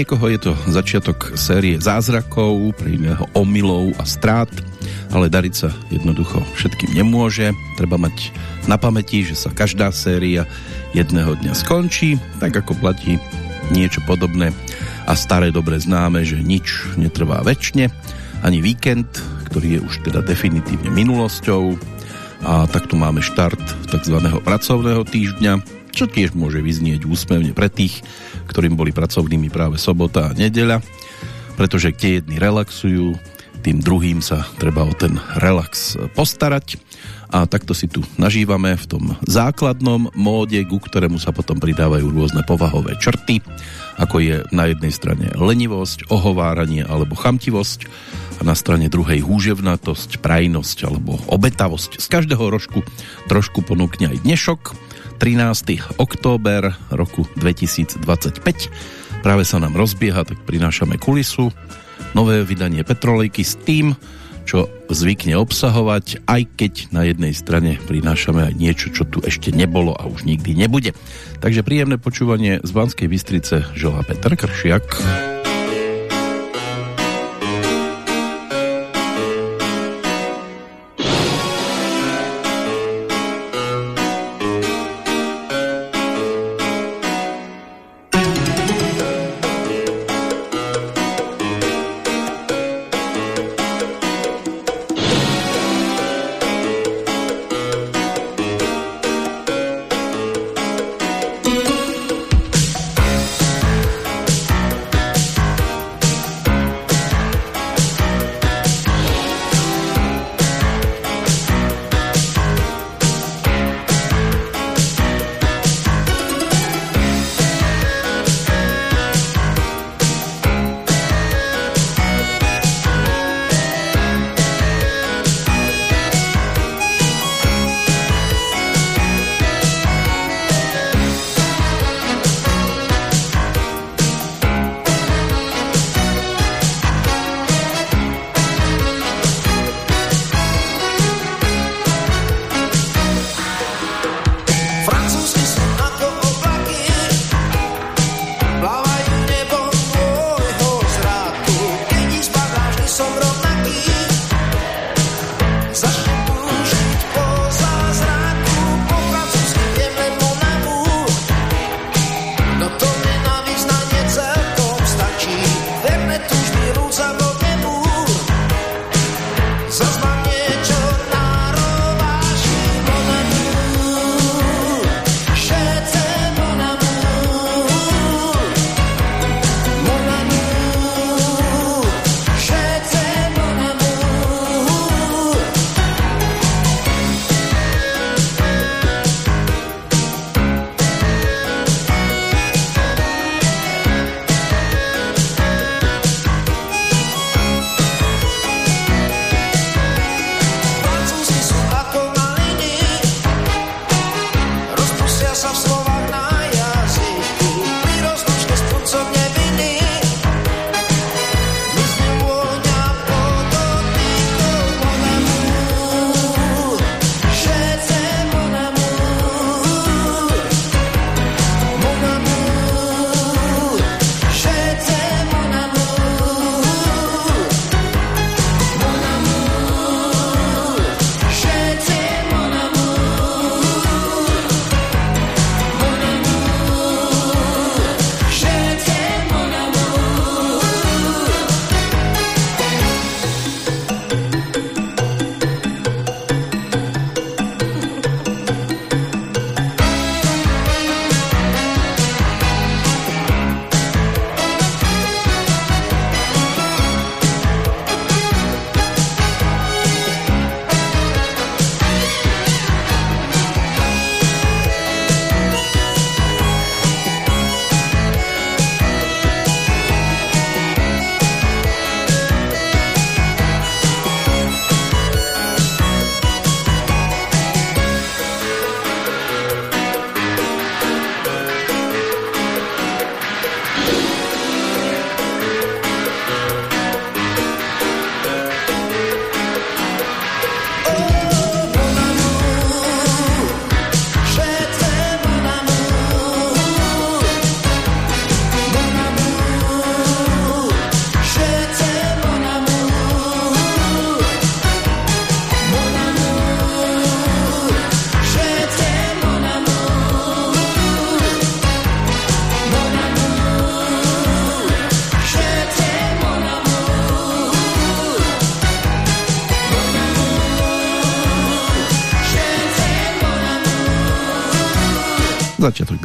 Niekoho je to začiatok série zázrakov, pre iného omylov a strát, ale dariť sa jednoducho všetkým nemôže. Treba mať na pamäti, že sa každá séria jedného dňa skončí, tak ako platí niečo podobné a staré dobre známe, že nič netrvá väčšine, ani víkend, ktorý je už teda definitívne minulosťou a tak tu máme štart tzv. pracovného týždňa, čo tiež môže vyznieť úsmevne pre tých, ktorým boli pracovnými práve sobota a nedeľa, pretože kde jedni relaxujú, tým druhým sa treba o ten relax postarať a takto si tu nažívame v tom základnom móde, ku ktorému sa potom pridávajú rôzne povahové črty, ako je na jednej strane lenivosť, ohováranie alebo chamtivosť a na strane druhej húževnatosť, prajnosť alebo obetavosť. Z každého rožku trošku ponúkne aj dnešok, 13. október roku 2025. Práve sa nám rozbieha, tak prinášame kulisu. Nové vydanie Petrolejky s tým, čo zvykne obsahovať, aj keď na jednej strane prinášame aj niečo, čo tu ešte nebolo a už nikdy nebude. Takže príjemné počúvanie z Banskej Bystrice želá Peter Kršiak.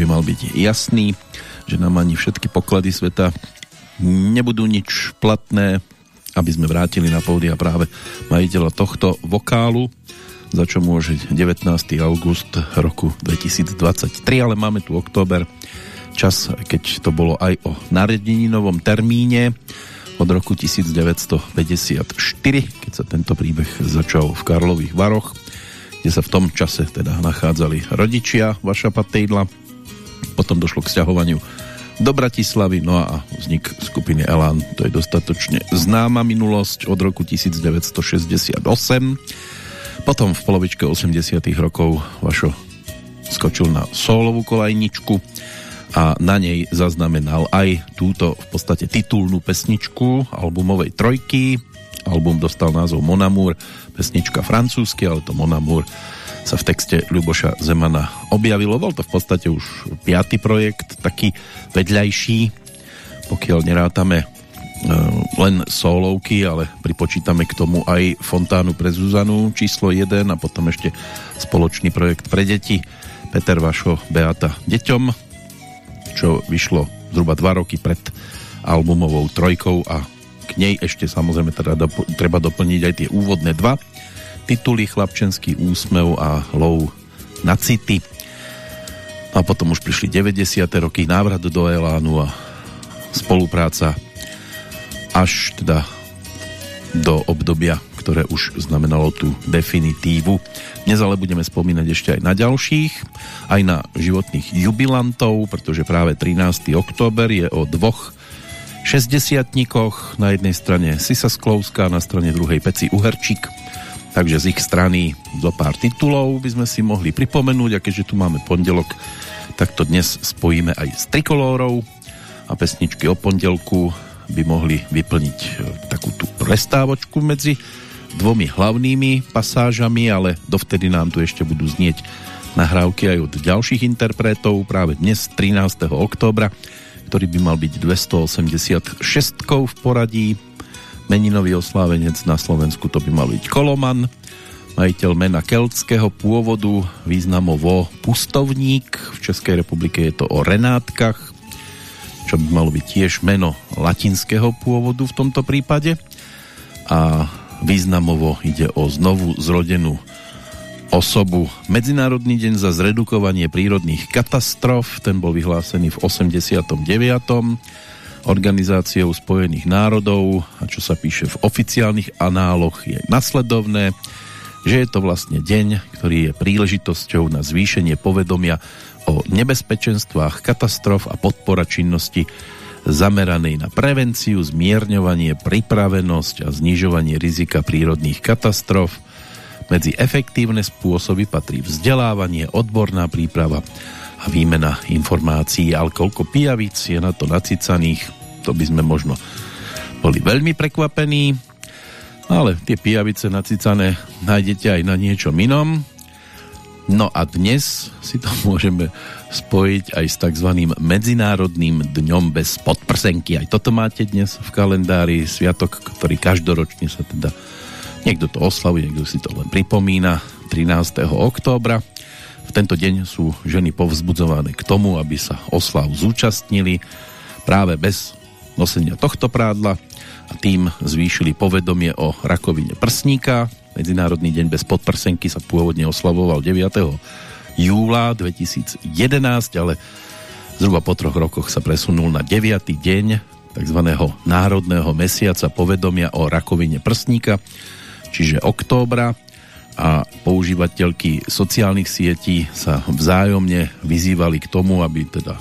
By mal byť jasný, že nám ani všetky poklady sveta nebudú nič platné, aby sme vrátili na pódia práve majiteľa tohto vokálu, za čo môže 19. august roku 2023, ale máme tu október, čas, keď to bolo aj o narodeninovom termíne od roku 1954, keď sa tento príbeh začal v Karlových Varoch kde sa v tom čase teda nachádzali rodičia Vaša Patejdla. Potom došlo k sťahovaniu do Bratislavy, no a vznik skupiny Elán, to je dostatočne známa minulosť od roku 1968. Potom v polovičke 80 rokov Vašo skočil na solovú kolajničku a na nej zaznamenal aj túto v podstate titulnú pesničku albumovej trojky. Album dostal názov Monamur pesnička francúzsky, ale to Mon Amour sa v texte Ľuboša Zemana objavilo. Bol to v podstate už piatý projekt, taký vedľajší, pokiaľ nerátame e, len solovky, ale pripočítame k tomu aj Fontánu pre Zuzanu číslo 1 a potom ešte spoločný projekt pre deti Peter Vašo Beata deťom, čo vyšlo zhruba dva roky pred albumovou trojkou a k nej ešte samozrejme teda dop- treba doplniť aj tie úvodné dva tituly Chlapčenský úsmev a Lov na city. A potom už prišli 90. roky, návrat do Elánu a spolupráca až teda do obdobia, ktoré už znamenalo tú definitívu. Dnes ale budeme spomínať ešte aj na ďalších, aj na životných jubilantov, pretože práve 13. október je o dvoch šesťdesiatnikoch, na jednej strane Sisa Sklovská, na strane druhej Peci Uherčík. Takže z ich strany do pár titulov by sme si mohli pripomenúť a keďže tu máme pondelok, tak to dnes spojíme aj s trikolórou a pesničky o pondelku by mohli vyplniť e, takú tú prestávočku medzi dvomi hlavnými pasážami, ale dovtedy nám tu ešte budú znieť nahrávky aj od ďalších interpretov práve dnes 13. októbra ktorý by mal byť 286 v poradí. Meninový oslávenec na Slovensku to by mal byť Koloman, majiteľ mena keltského pôvodu, významovo pustovník. V Českej republike je to o Renátkach, čo by malo byť tiež meno latinského pôvodu v tomto prípade. A významovo ide o znovu zrodenú osobu. Medzinárodný deň za zredukovanie prírodných katastrof, ten bol vyhlásený v 89. Organizáciou Spojených národov a čo sa píše v oficiálnych análoch je nasledovné, že je to vlastne deň, ktorý je príležitosťou na zvýšenie povedomia o nebezpečenstvách katastrof a podpora činnosti zameranej na prevenciu, zmierňovanie, pripravenosť a znižovanie rizika prírodných katastrof, medzi efektívne spôsoby patrí vzdelávanie, odborná príprava a výmena informácií, ale koľko pijavíc je na to nacicaných, to by sme možno boli veľmi prekvapení, ale tie pijavice nacicané nájdete aj na niečom inom. No a dnes si to môžeme spojiť aj s tzv. Medzinárodným dňom bez podprsenky. Aj toto máte dnes v kalendári, sviatok, ktorý každoročne sa teda Niekto to oslavuje, niekto si to len pripomína 13. októbra. V tento deň sú ženy povzbudzované k tomu, aby sa oslav zúčastnili práve bez nosenia tohto prádla a tým zvýšili povedomie o rakovine prsníka. Medzinárodný deň bez podprsenky sa pôvodne oslavoval 9. júla 2011, ale zhruba po troch rokoch sa presunul na 9. deň tzv. národného mesiaca povedomia o rakovine prsníka čiže októbra a používateľky sociálnych sietí sa vzájomne vyzývali k tomu, aby teda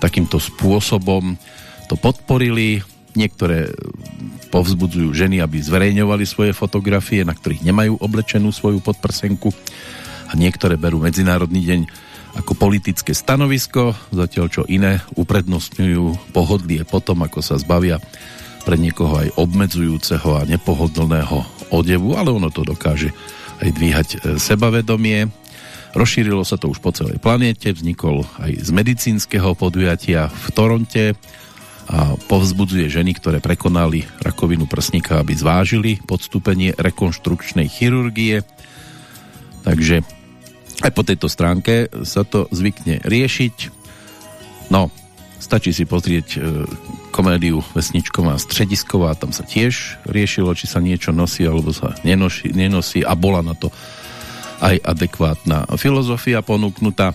takýmto spôsobom to podporili. Niektoré povzbudzujú ženy, aby zverejňovali svoje fotografie, na ktorých nemajú oblečenú svoju podprsenku a niektoré berú Medzinárodný deň ako politické stanovisko, zatiaľ čo iné uprednostňujú pohodlie potom, ako sa zbavia pre niekoho aj obmedzujúceho a nepohodlného odevu, ale ono to dokáže aj dvíhať e, sebavedomie. Rozšírilo sa to už po celej planéte, vznikol aj z medicínskeho podujatia v Toronte a povzbudzuje ženy, ktoré prekonali rakovinu prsníka, aby zvážili podstúpenie rekonštrukčnej chirurgie. Takže Aj po tejto stránke sa to zvykne riešiť. No, stačí si pozrieť e, komédiu Vesničková středisková, tam sa tiež riešilo, či sa niečo nosí alebo sa nenosí, nenosí a bola na to aj adekvátna filozofia ponúknutá.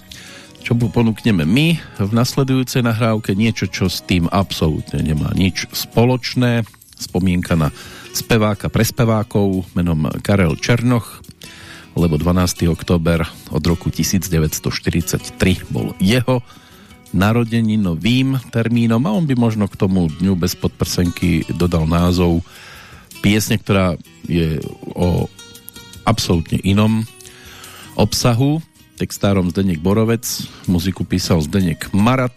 Čo ponúkneme my v nasledujúcej nahrávke? Niečo, čo s tým absolútne nemá nič spoločné. Spomienka na speváka pre spevákov menom Karel Černoch, lebo 12. október od roku 1943 bol jeho narodeninovým termínom a on by možno k tomu dňu bez podprsenky dodal názov piesne, ktorá je o absolútne inom obsahu. Textárom Zdeněk Borovec, muziku písal Zdeněk Marat,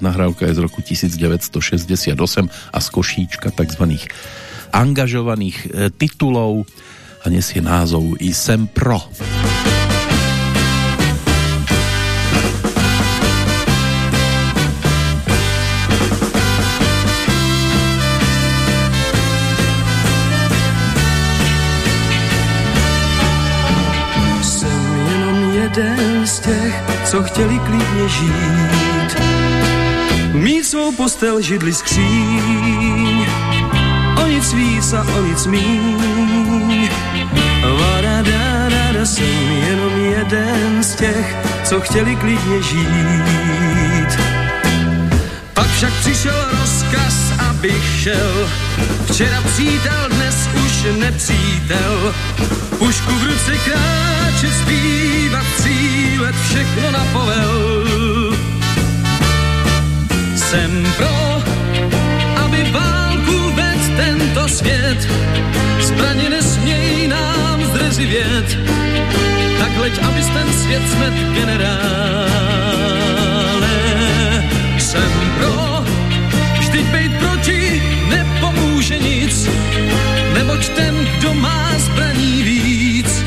nahrávka je z roku 1968 a z košíčka tzv. angažovaných e, titulov a nesie názov I sem pro. Jeden z těch, co chtěli klidně žít. Mít svou postel, židli skříň, o nic víc a o nic míň. Varadadada, jsem jenom jeden z těch, co chtěli klidně žít. Pak však přišel rozkaz, abych šel. Včera přítel, dnes už nepřítel. Pušku v ruce kráčet, zpívat, cílet, všechno na povel. Jsem pro, aby válku ved tento svět. Zbraně nesmějí nám zdrzivět. Tak leď, abys ten svět smet generále. Jsem nepomůže nic. Neboť ten, kdo má zbraní víc,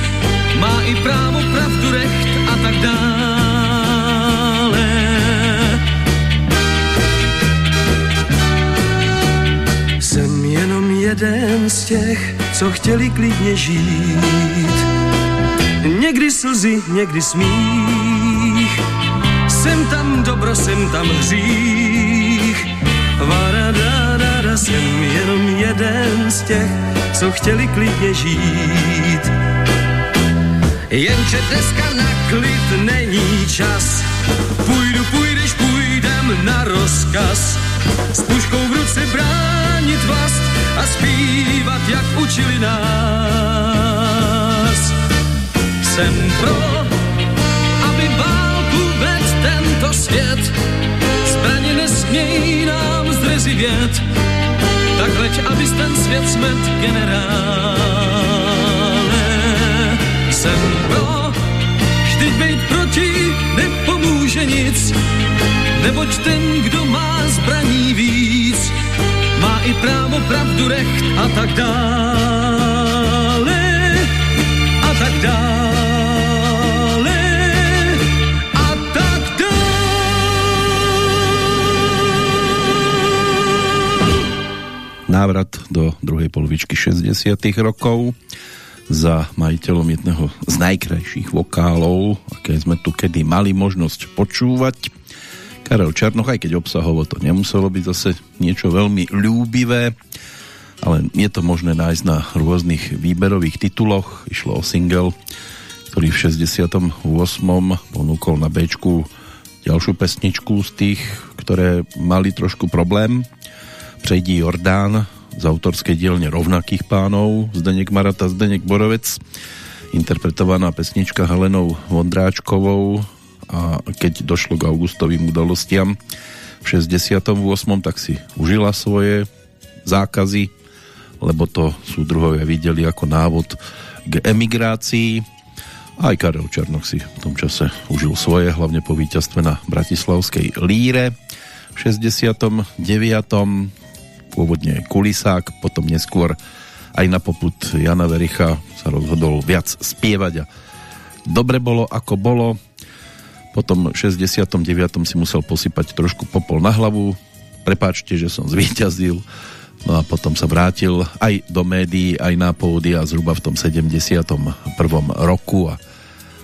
má i právo, pravdu, recht a tak dále. Jsem jenom jeden z těch, co chtěli klidně žít. Někdy slzy, někdy smích, jsem tam dobro, jsem tam hřích. Varadadada, jsem jenom jeden z těch, co chtěli klidně žít. Jenže dneska na klid není čas. Půjdu, půjdeš, půjdem na rozkaz. S puškou v ruce bránit vlast a zpívat, jak učili nás. Jsem pro, aby válku ved tento svět. Zbraně nesmějí nám zdrzivět. Tak leď, abys ten svět smet generále. Jsem pro, vždyť bejt proti nepomůže nic. Neboť ten, kdo má zbraní víc, má i právo, pravdu, recht a tak dále. A tak dále. Návrat do druhej polovičky 60 rokov za majiteľom jedného z najkrajších vokálov, aké sme tu kedy mali možnosť počúvať. Karel Černoch, aj keď obsahovo to nemuselo byť zase niečo veľmi ľúbivé, ale je to možné nájsť na rôznych výberových tituloch. Išlo o single, ktorý v 68. ponúkol na B ďalšiu pesničku z tých, ktoré mali trošku problém. Prejdi Jordán z autorskej dielne rovnakých pánov Zdeněk Marata, Zdeněk Borovec interpretovaná pesnička Helenou Vondráčkovou a keď došlo k augustovým udalostiam v 68. tak si užila svoje zákazy lebo to súdruhovia videli ako návod k emigrácii aj Karel Černoch si v tom čase užil svoje, hlavne po víťazstve na Bratislavskej líre v 69 pôvodne kulisák, potom neskôr aj na poput Jana Vericha sa rozhodol viac spievať a dobre bolo ako bolo. Potom v 69. si musel posypať trošku popol na hlavu. Prepáčte, že som zvíťazil. No a potom sa vrátil aj do médií, aj na pódy a zhruba v tom 71. roku a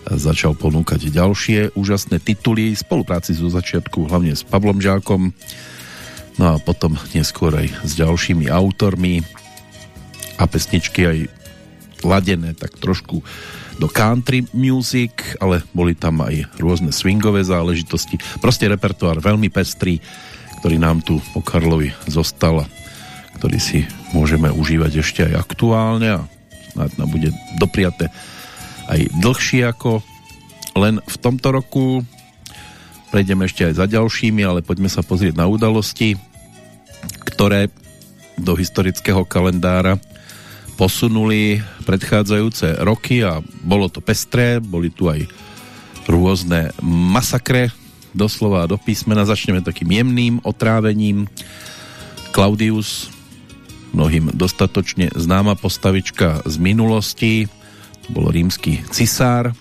začal ponúkať ďalšie úžasné tituly v spolupráci zo začiatku hlavne s Pavlom Žákom no a potom neskôr aj s ďalšími autormi a pesničky aj ladené tak trošku do country music, ale boli tam aj rôzne swingové záležitosti. Proste repertoár veľmi pestrý, ktorý nám tu po Karlovi zostal a ktorý si môžeme užívať ešte aj aktuálne a snáď nám bude dopriate aj dlhšie ako len v tomto roku. Prejdeme ešte aj za ďalšími, ale poďme sa pozrieť na udalosti, ktoré do historického kalendára posunuli predchádzajúce roky a bolo to pestré, boli tu aj rôzne masakre, doslova do písmena. Začneme takým jemným otrávením. Claudius, mnohým dostatočne známa postavička z minulosti, bol rímsky cisár,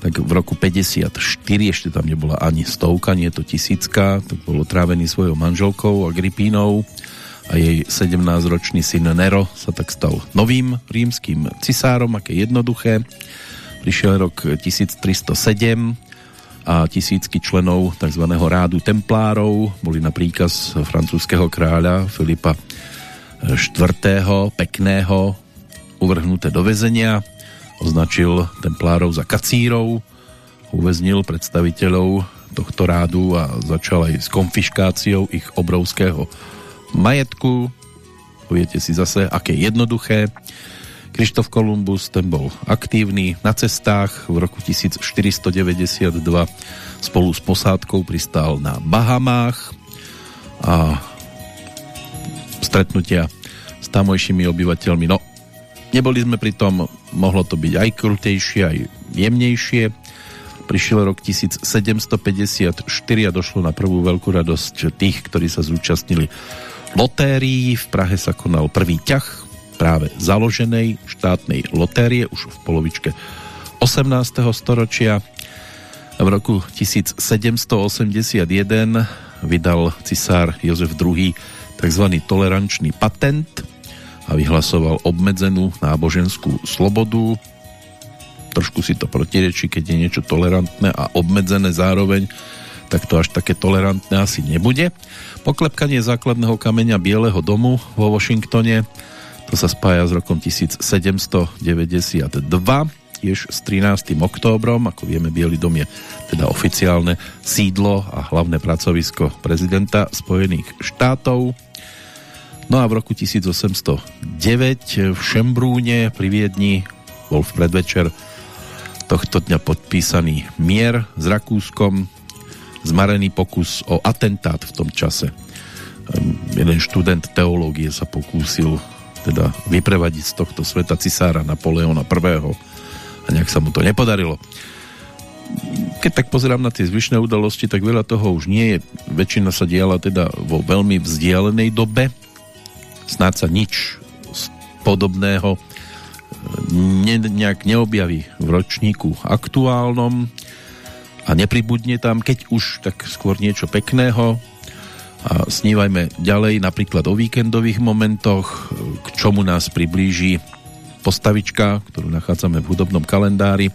tak v roku 54, ešte tam nebola ani stovka, nie je to tisícka, tak bol otrávený svojou manželkou Agripínou a jej 17-ročný syn Nero sa tak stal novým rímským cisárom, aké jednoduché. Prišiel rok 1307 a tisícky členov tzv. rádu templárov boli na príkaz francúzského kráľa Filipa IV. Pekného uvrhnuté do väzenia označil templárov za kacírov, uväznil predstaviteľov tohto rádu a začal aj s konfiškáciou ich obrovského majetku. Poviete si zase, aké jednoduché. Krištof Kolumbus, ten bol aktívny na cestách. V roku 1492 spolu s posádkou pristál na Bahamách a stretnutia s tamojšími obyvateľmi. No, neboli sme pri tom mohlo to byť aj krutejšie, aj jemnejšie. Prišiel rok 1754 a došlo na prvú veľkú radosť tých, ktorí sa zúčastnili lotérii. V Prahe sa konal prvý ťah práve založenej štátnej lotérie už v polovičke 18. storočia. V roku 1781 vydal cisár Jozef II tzv. tolerančný patent – a vyhlasoval obmedzenú náboženskú slobodu. Trošku si to protirečí, keď je niečo tolerantné a obmedzené zároveň, tak to až také tolerantné asi nebude. Poklepkanie základného kameňa Bieleho domu vo Washingtone, to sa spája s rokom 1792, tiež s 13. októbrom, ako vieme, Bielý dom je teda oficiálne sídlo a hlavné pracovisko prezidenta Spojených štátov. No a v roku 1809 v Šembrúne pri Viedni bol v predvečer tohto dňa podpísaný mier s Rakúskom, zmarený pokus o atentát v tom čase. Jeden študent teológie sa pokúsil teda vyprevadiť z tohto sveta cisára Napoleona I. a nejak sa mu to nepodarilo. Keď tak pozerám na tie zvyšné udalosti, tak veľa toho už nie je. Väčšina sa diala teda vo veľmi vzdialenej dobe, snáď sa nič podobného ne, nejak neobjaví v ročníku aktuálnom a nepribudne tam, keď už, tak skôr niečo pekného a snívajme ďalej napríklad o víkendových momentoch, k čomu nás priblíži postavička, ktorú nachádzame v hudobnom kalendári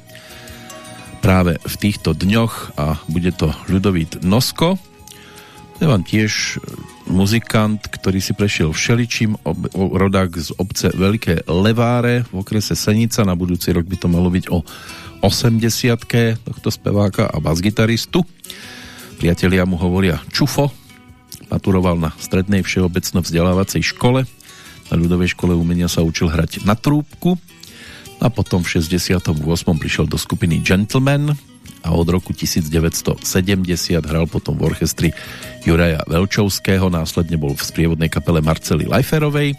práve v týchto dňoch a bude to Ľudovít Nosko. Je vám tiež muzikant, ktorý si prešiel všeličím, rodák z obce Veľké Leváre v okrese Senica, na budúci rok by to malo byť o 80 tohto speváka a basgitaristu. Priatelia mu hovoria Čufo, maturoval na strednej všeobecno vzdelávacej škole, na ľudovej škole umenia sa učil hrať na trúbku a potom v 68. prišiel do skupiny Gentleman, a od roku 1970 hral potom v orchestri Juraja Velčovského, následne bol v sprievodnej kapele Marcely Leiferovej,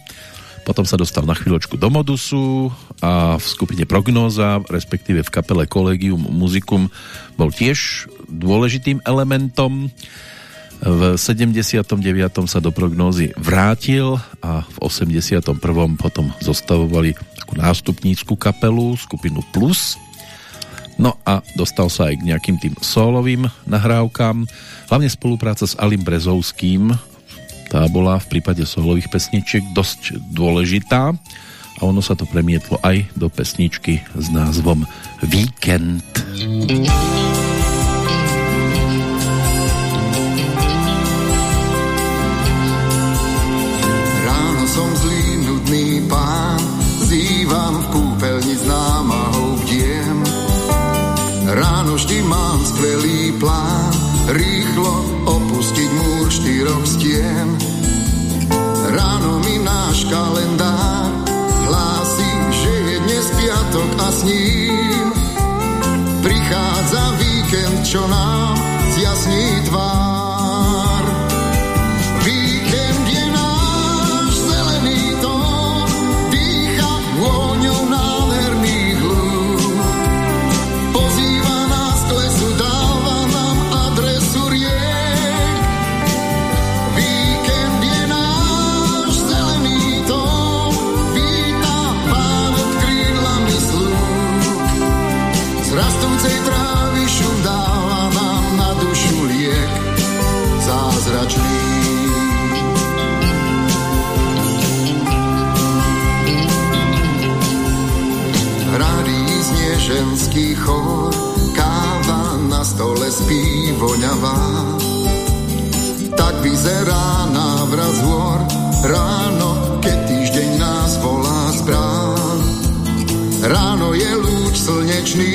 potom sa dostal na chvíľočku do Modusu a v skupine Prognóza, respektíve v kapele Collegium Musicum bol tiež dôležitým elementom. V 79. sa do prognózy vrátil a v 81. potom zostavovali takú nástupnícku kapelu, skupinu Plus No a dostal sa aj k nejakým tým solovým nahrávkam, hlavne spolupráca s Alim Brezovským, tá bola v prípade solových pesničiek dosť dôležitá a ono sa to premietlo aj do pesničky s názvom Víkend. Ráno skvelý plán, rýchlo opustiť múr štyroch stien. Ráno mi náš kalendár hlási, že je dnes piatok a s ním prichádza víkend, čo nám chor, káva na stole spí voňavá. Tak vyzerá návrat z hôr, ráno, keď týždeň nás volá správ. Ráno je lúč slnečný,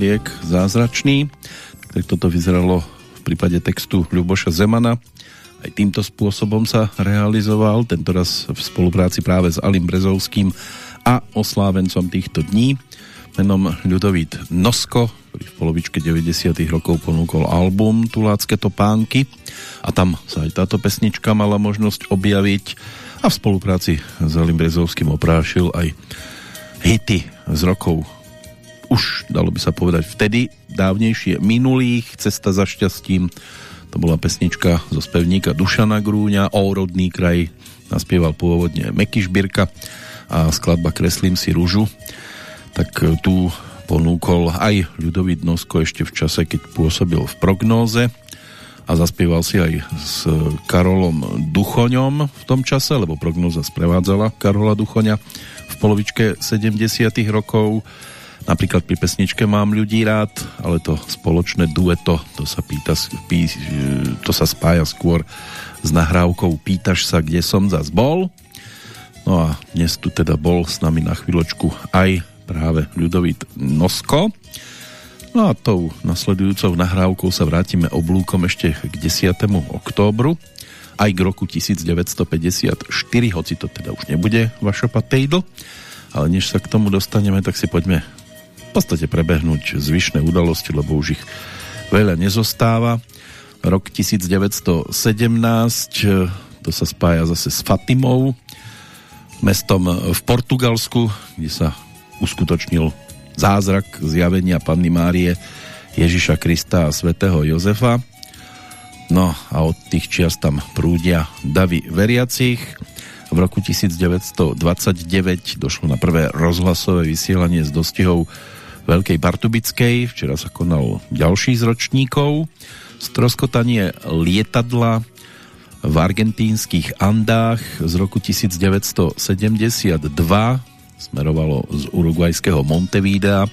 liek zázračný. Tak toto vyzeralo v prípade textu Ľuboša Zemana. Aj týmto spôsobom sa realizoval, tentoraz v spolupráci práve s Alim Brezovským a oslávencom týchto dní menom Ľudovít Nosko, ktorý v polovičke 90. rokov ponúkol album Tulácké topánky a tam sa aj táto pesnička mala možnosť objaviť a v spolupráci s Alim Brezovským oprášil aj hity z rokov už dalo by sa povedať vtedy, dávnejšie minulých, Cesta za šťastím, to bola pesnička zo spevníka Dušana Grúňa, O rodný kraj naspieval pôvodne Meky Šbírka a skladba Kreslím si rúžu, tak tu ponúkol aj Ľudovít Nosko ešte v čase, keď pôsobil v prognóze a zaspieval si aj s Karolom Duchoňom v tom čase, lebo prognóza sprevádzala Karola Duchoňa v polovičke 70 rokov Napríklad pri pesničke Mám ľudí rád, ale to spoločné dueto, to sa, pýta, pí, to sa spája skôr s nahrávkou Pýtaš sa, kde som zas bol. No a dnes tu teda bol s nami na chvíľočku aj práve Ľudovít Nosko. No a tou nasledujúcou nahrávkou sa vrátime oblúkom ešte k 10. októbru aj k roku 1954, hoci to teda už nebude vaša patejdl. Ale než sa k tomu dostaneme, tak si poďme v podstate prebehnúť zvyšné udalosti, lebo už ich veľa nezostáva. Rok 1917, to sa spája zase s Fatimou, mestom v Portugalsku, kde sa uskutočnil zázrak zjavenia Panny Márie Ježiša Krista a svätého Jozefa. No a od tých čias tam prúdia davy veriacich. V roku 1929 došlo na prvé rozhlasové vysielanie s dostihou Veľkej Bartubickej. Včera sa konal ďalší z ročníkov. Stroskotanie lietadla v argentínskych Andách z roku 1972 smerovalo z urugvajského Montevidea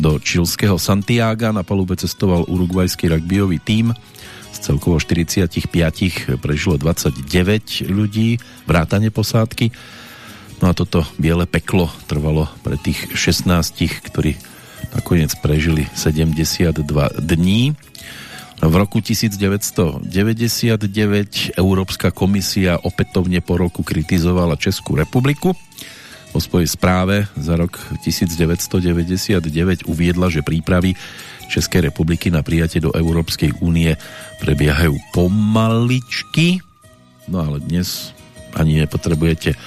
do čilského Santiaga. Na palube cestoval urugvajský rugbyový tím. Z celkovo 45 prežilo 29 ľudí, vrátane posádky. No a toto biele peklo trvalo pre tých 16, ktorí nakoniec prežili 72 dní. V roku 1999 Európska komisia opätovne po roku kritizovala Českú republiku. Vo svojej správe za rok 1999 uviedla, že prípravy Českej republiky na prijatie do Európskej únie prebiehajú pomaličky. No ale dnes ani nepotrebujete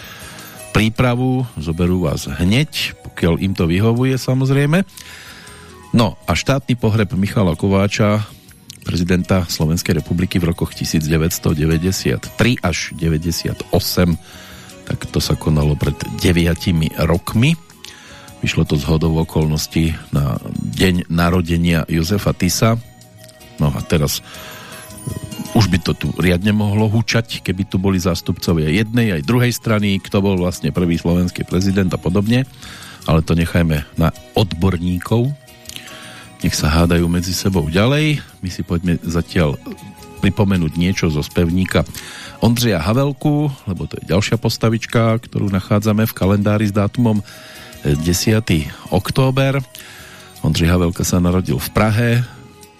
prípravu, zoberú vás hneď, pokiaľ im to vyhovuje samozrejme. No a štátny pohreb Michala Kováča prezidenta Slovenskej republiky v rokoch 1993 až 98 tak to sa konalo pred 9 rokmi. Vyšlo to z hodou okolností na deň narodenia Jozefa Tisa. No a teraz uh, už by to tu riadne mohlo hučať, keby tu boli zástupcovia jednej aj druhej strany, kto bol vlastne prvý slovenský prezident a podobne, ale to nechajme na odborníkov nech sa hádajú medzi sebou ďalej. My si poďme zatiaľ pripomenúť niečo zo spevníka Ondřeja Havelku, lebo to je ďalšia postavička, ktorú nachádzame v kalendári s dátumom 10. október. Ondřej Havelka sa narodil v Prahe,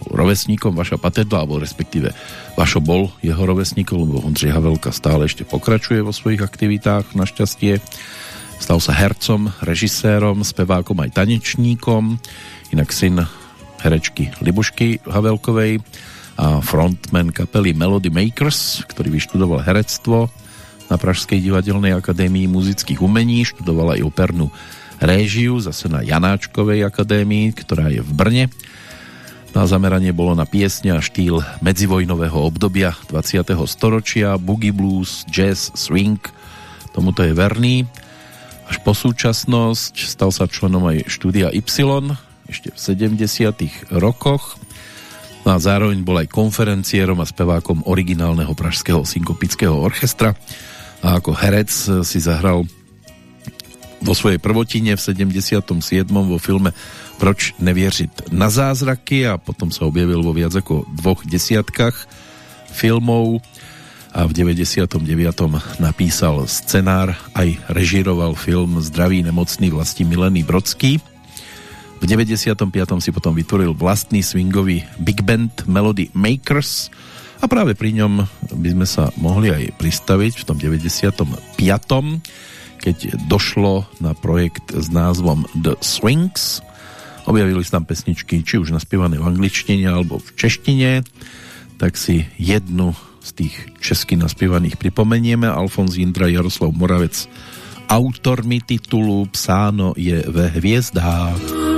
rovesníkom Vaša Patedla, alebo respektíve Vašo bol jeho rovesníkom, lebo Ondřej Havelka stále ešte pokračuje vo svojich aktivitách, našťastie. Stal sa hercom, režisérom, spevákom aj tanečníkom, inak syn herečky Libušky Havelkovej a frontman kapely Melody Makers, ktorý vyštudoval herectvo na Pražskej divadelnej akadémii muzických umení, študoval aj opernú réžiu, zase na Janáčkovej akadémii, ktorá je v Brne. Na zameranie bolo na piesne a štýl medzivojnového obdobia 20. storočia, boogie blues, jazz, swing, tomuto je verný. Až po súčasnosť stal sa členom aj štúdia Y, ešte v 70. rokoch. No a zároveň bol aj konferenciérom a spevákom originálneho pražského synkopického orchestra a ako herec si zahral vo svojej prvotine v 77. vo filme Proč nevieřiť na zázraky a potom sa objavil vo viac ako dvoch desiatkách filmov a v 99. napísal scenár aj režiroval film Zdravý nemocný vlasti Milený Brodský v 95. si potom vytvoril vlastný swingový big band Melody Makers a práve pri ňom by sme sa mohli aj pristaviť v tom 95. keď došlo na projekt s názvom The Swings. Objavili sa tam pesničky, či už naspievané v angličtine alebo v češtine, tak si jednu z tých česky naspievaných pripomenieme. Alfons Jindra, Jaroslav Moravec autormi titulu Psáno je ve hviezdách.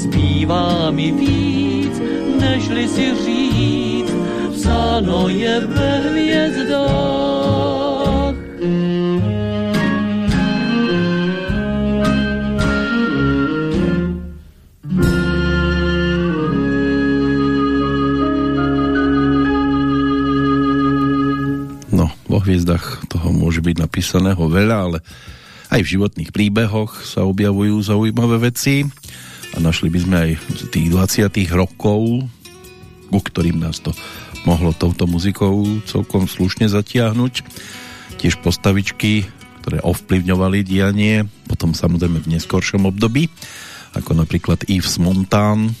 Zbývá mi víc, nežli si říct, psáno je ve hvězdách. No, vo hviezdach toho môže byť napísaného veľa, ale aj v životných príbehoch sa objavujú zaujímavé veci a našli by sme aj z tých 20 rokov, ku ktorým nás to mohlo touto muzikou celkom slušne zatiahnuť. Tiež postavičky, ktoré ovplyvňovali dianie, potom samozrejme v neskoršom období, ako napríklad Yves Montan,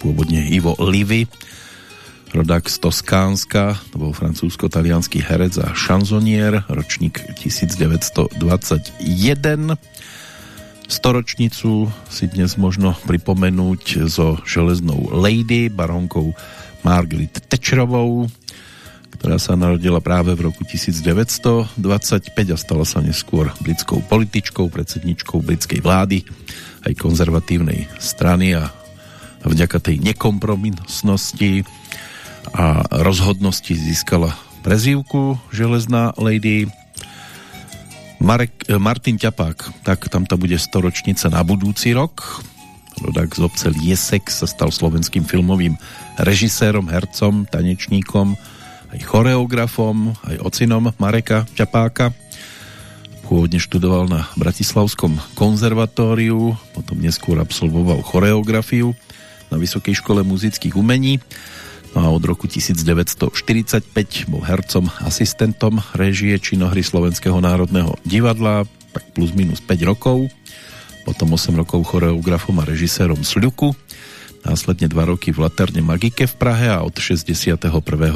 pôvodne Ivo Livy, rodák z Toskánska, to bol francúzsko-talianský herec a šanzonier, ročník 1921. Storočnicu si dnes možno pripomenúť so železnou Lady, baronkou Margaret Thatcherovou, ktorá sa narodila práve v roku 1925 a stala sa neskôr britskou političkou, predsedničkou britskej vlády, aj konzervatívnej strany a vďaka tej nekompromisnosti a rozhodnosti získala prezývku Železná Lady. Marek, Martin Ťapák, tak tam to bude storočnica na budúci rok. Rodák z obce Liesek sa stal slovenským filmovým režisérom, hercom, tanečníkom, aj choreografom, aj ocinom Mareka Čapáka. Pôvodne študoval na Bratislavskom konzervatóriu, potom neskôr absolvoval choreografiu na Vysokej škole muzických umení no a od roku 1945 bol hercom, asistentom režie činohry Slovenského národného divadla, tak plus minus 5 rokov, potom 8 rokov choreografom a režisérom Sľuku, následne 2 roky v Laterne Magike v Prahe a od 61.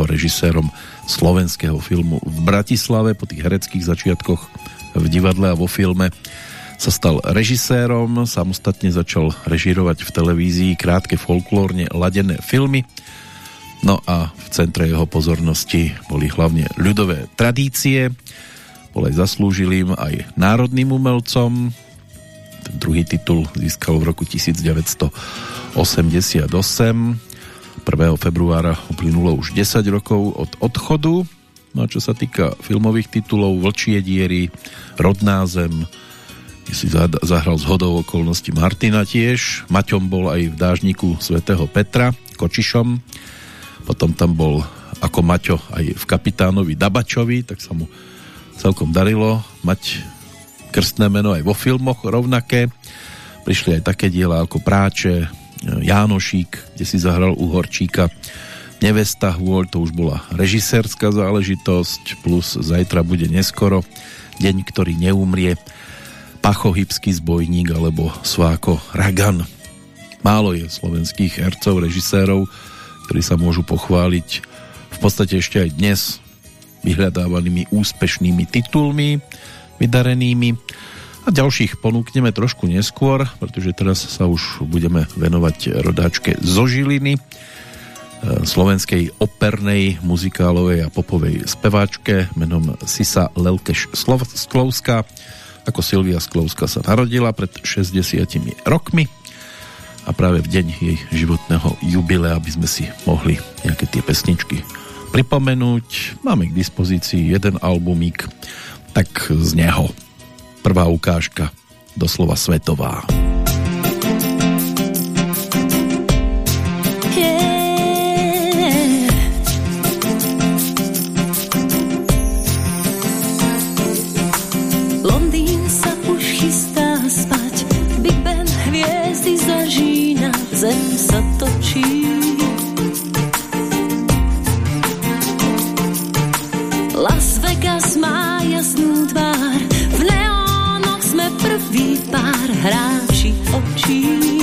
režisérom slovenského filmu v Bratislave po tých hereckých začiatkoch v divadle a vo filme sa stal režisérom, samostatne začal režírovať v televízii krátke folklórne ladené filmy, no a v centre jeho pozornosti boli hlavne ľudové tradície, bol aj zaslúžilým aj národným umelcom, ten druhý titul získal v roku 1988. 1. februára uplynulo už 10 rokov od odchodu. No a čo sa týka filmových titulov Vlčie diery, Rodná zem, si zahral z hodou Martina tiež. Maťom bol aj v dážniku svätého Petra, Kočišom. Potom tam bol ako Maťo aj v kapitánovi Dabačovi, tak sa mu celkom darilo mať krstné meno aj vo filmoch rovnaké. Prišli aj také diela ako Práče, Jánošík, kde si zahral u Horčíka Nevesta Hôľ, to už bola režisérska záležitosť, plus Zajtra bude neskoro, Deň, ktorý neumrie, Pachohybský zbojník alebo Sváko Ragan. Málo je slovenských hercov, režisérov, ktorí sa môžu pochváliť v podstate ešte aj dnes vyhľadávanými úspešnými titulmi, vydarenými a ďalších ponúkneme trošku neskôr, pretože teraz sa už budeme venovať rodáčke zo Žiliny, e, slovenskej opernej, muzikálovej a popovej speváčke menom Sisa Lelkeš Sklovská. Ako Silvia Sklovská sa narodila pred 60 rokmi a práve v deň jej životného jubilea aby sme si mohli nejaké tie pesničky pripomenúť. Máme k dispozícii jeden albumík, tak z neho prvá ukážka doslova svetová. Yeah. Hráči očí.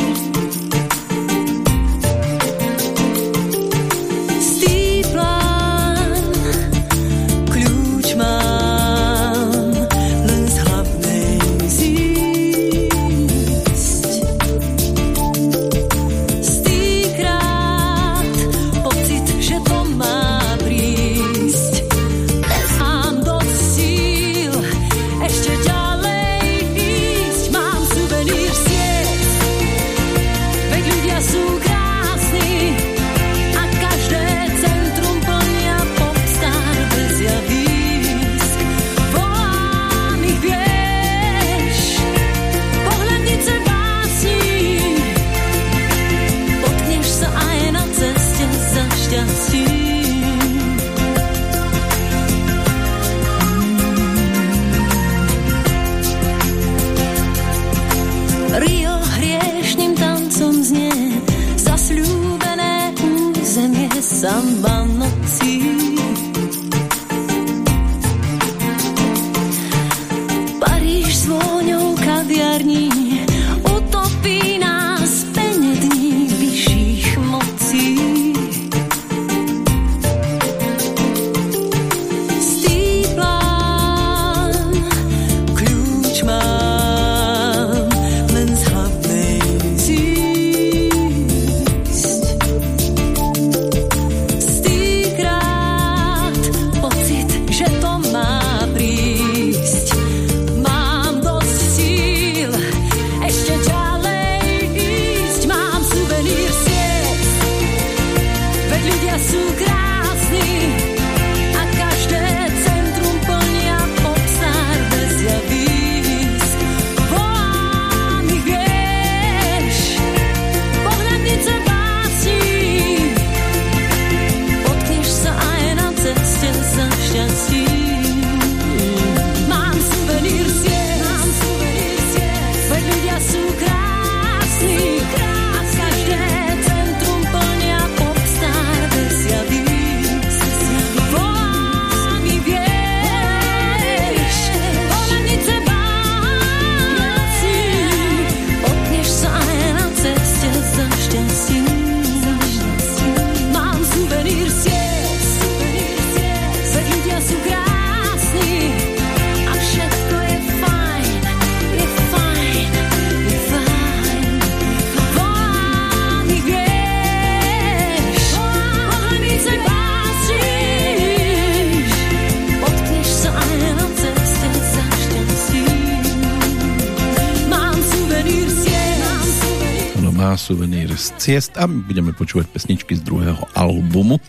Ciest a budeme počúvať pesničky z druhého albumu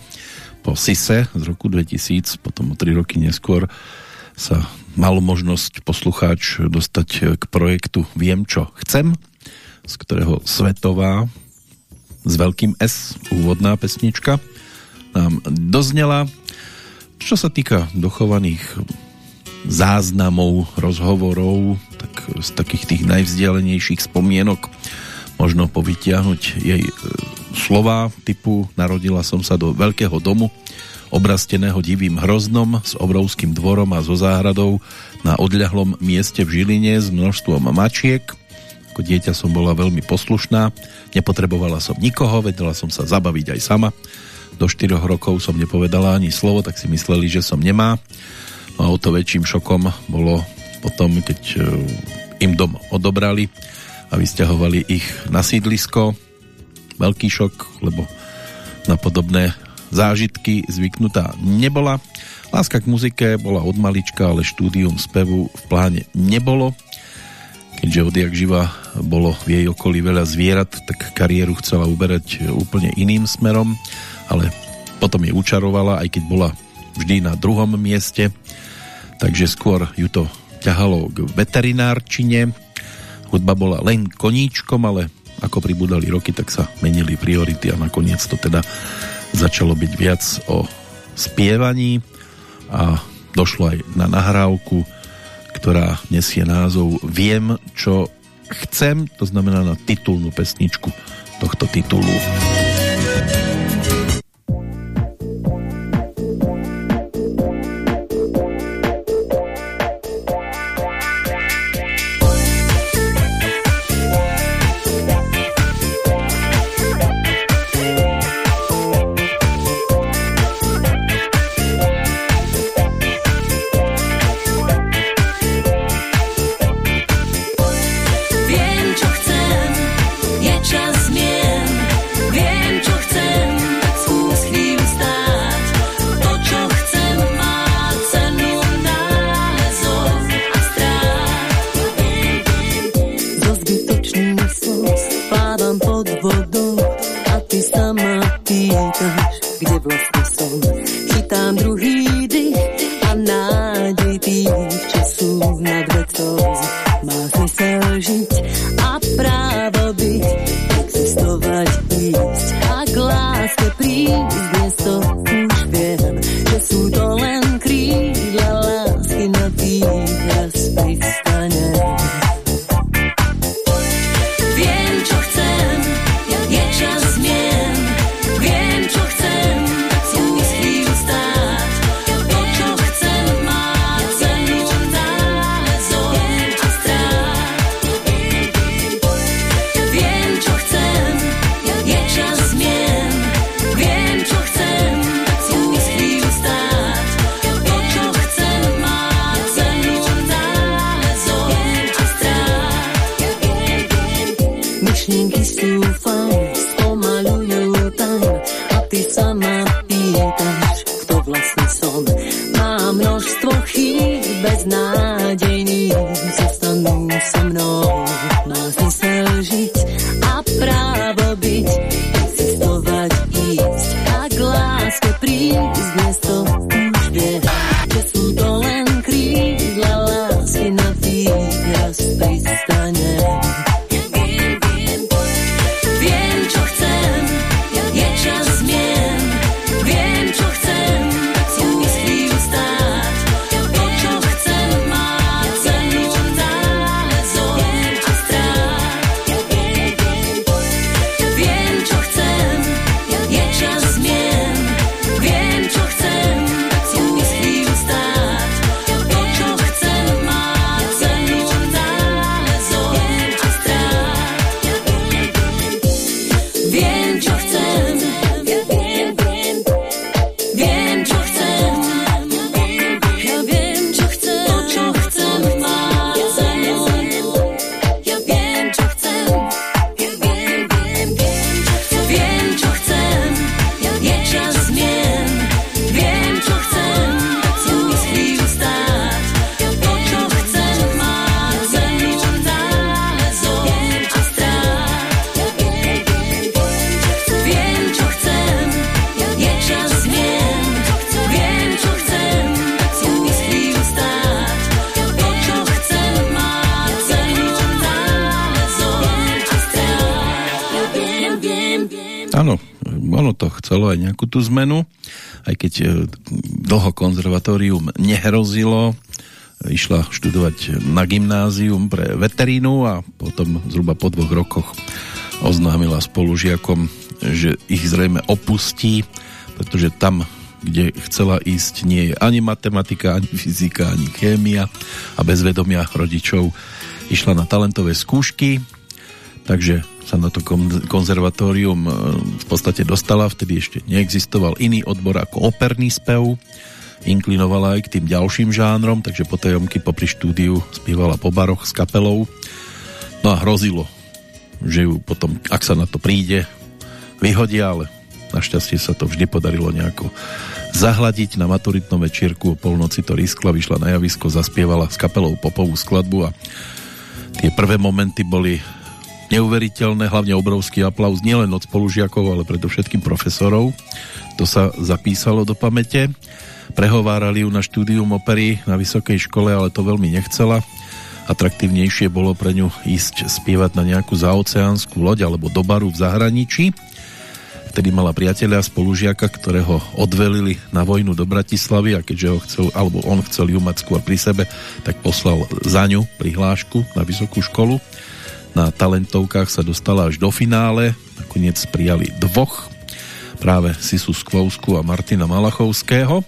po Sise z roku 2000, potom o 3 roky neskôr sa mal možnosť poslucháč dostať k projektu Viem, čo chcem, z ktorého Svetová s veľkým S, úvodná pesnička, nám doznela. Čo sa týka dochovaných záznamov, rozhovorov, tak z takých tých najvzdialenejších spomienok možno povytiahnuť jej e, slova typu narodila som sa do veľkého domu obrasteného divým hroznom s obrovským dvorom a so záhradou na odľahlom mieste v Žiline s množstvom mačiek. Ako dieťa som bola veľmi poslušná, nepotrebovala som nikoho, vedela som sa zabaviť aj sama. Do 4 rokov som nepovedala ani slovo, tak si mysleli, že som nemá. No a o to väčším šokom bolo potom, keď e, im dom odobrali a vysťahovali ich na sídlisko. Veľký šok, lebo na podobné zážitky zvyknutá nebola. Láska k muzike bola od malička, ale štúdium spevu v pláne nebolo. Keďže odjak živa bolo v jej okolí veľa zvierat, tak kariéru chcela uberať úplne iným smerom, ale potom je učarovala, aj keď bola vždy na druhom mieste, takže skôr ju to ťahalo k veterinárčine, Hudba bola len koníčkom, ale ako pribudali roky, tak sa menili priority a nakoniec to teda začalo byť viac o spievaní a došlo aj na nahrávku, ktorá nesie názov Viem, čo chcem, to znamená na titulnú pesničku tohto titulu. Tú zmenu, aj keď e, dlho konzervatórium nehrozilo, išla študovať na gymnázium pre veterínu a potom zhruba po dvoch rokoch oznámila spolužiakom, že ich zrejme opustí, pretože tam, kde chcela ísť, nie je ani matematika, ani fyzika, ani chémia a bez vedomia rodičov išla na talentové skúšky, takže sa na to konzervatórium e, v podstate dostala, vtedy ešte neexistoval iný odbor ako operný spev, inklinovala aj k tým ďalším žánrom, takže po tajomky popri štúdiu spievala po baroch s kapelou. No a hrozilo, že ju potom, ak sa na to príde, vyhodia, ale našťastie sa to vždy podarilo nejako zahladiť. Na maturitnom večierku o polnoci to riskla, vyšla na javisko, zaspievala s kapelou popovú skladbu a tie prvé momenty boli neuveriteľné, hlavne obrovský aplauz nielen od spolužiakov, ale predovšetkým profesorov. To sa zapísalo do pamäte. Prehovárali ju na štúdium opery na vysokej škole, ale to veľmi nechcela. Atraktívnejšie bolo pre ňu ísť spievať na nejakú zaoceánsku loď alebo do baru v zahraničí. Vtedy mala priateľa spolužiaka, ktorého odvelili na vojnu do Bratislavy a keďže ho chcel, alebo on chcel ju mať skôr pri sebe, tak poslal za ňu prihlášku na vysokú školu na talentovkách sa dostala až do finále. Nakoniec prijali dvoch, práve Sisu Skvousku a Martina Malachovského.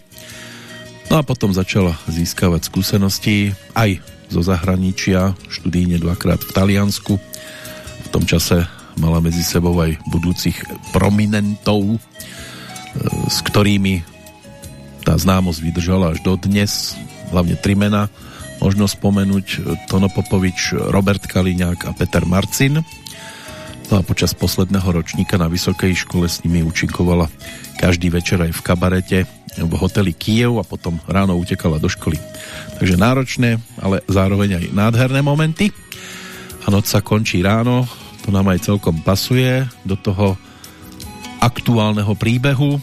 No a potom začala získavať skúsenosti aj zo zahraničia, študíne dvakrát v Taliansku. V tom čase mala medzi sebou aj budúcich prominentov, e, s ktorými tá známosť vydržala až do dnes, hlavne tri mená možno spomenúť Tono Popovič, Robert Kaliňák a Peter Marcin. No a počas posledného ročníka na vysokej škole s nimi účinkovala každý večer aj v kabarete v hoteli Kiev a potom ráno utekala do školy. Takže náročné, ale zároveň aj nádherné momenty. A noc sa končí ráno, to nám aj celkom pasuje do toho aktuálneho príbehu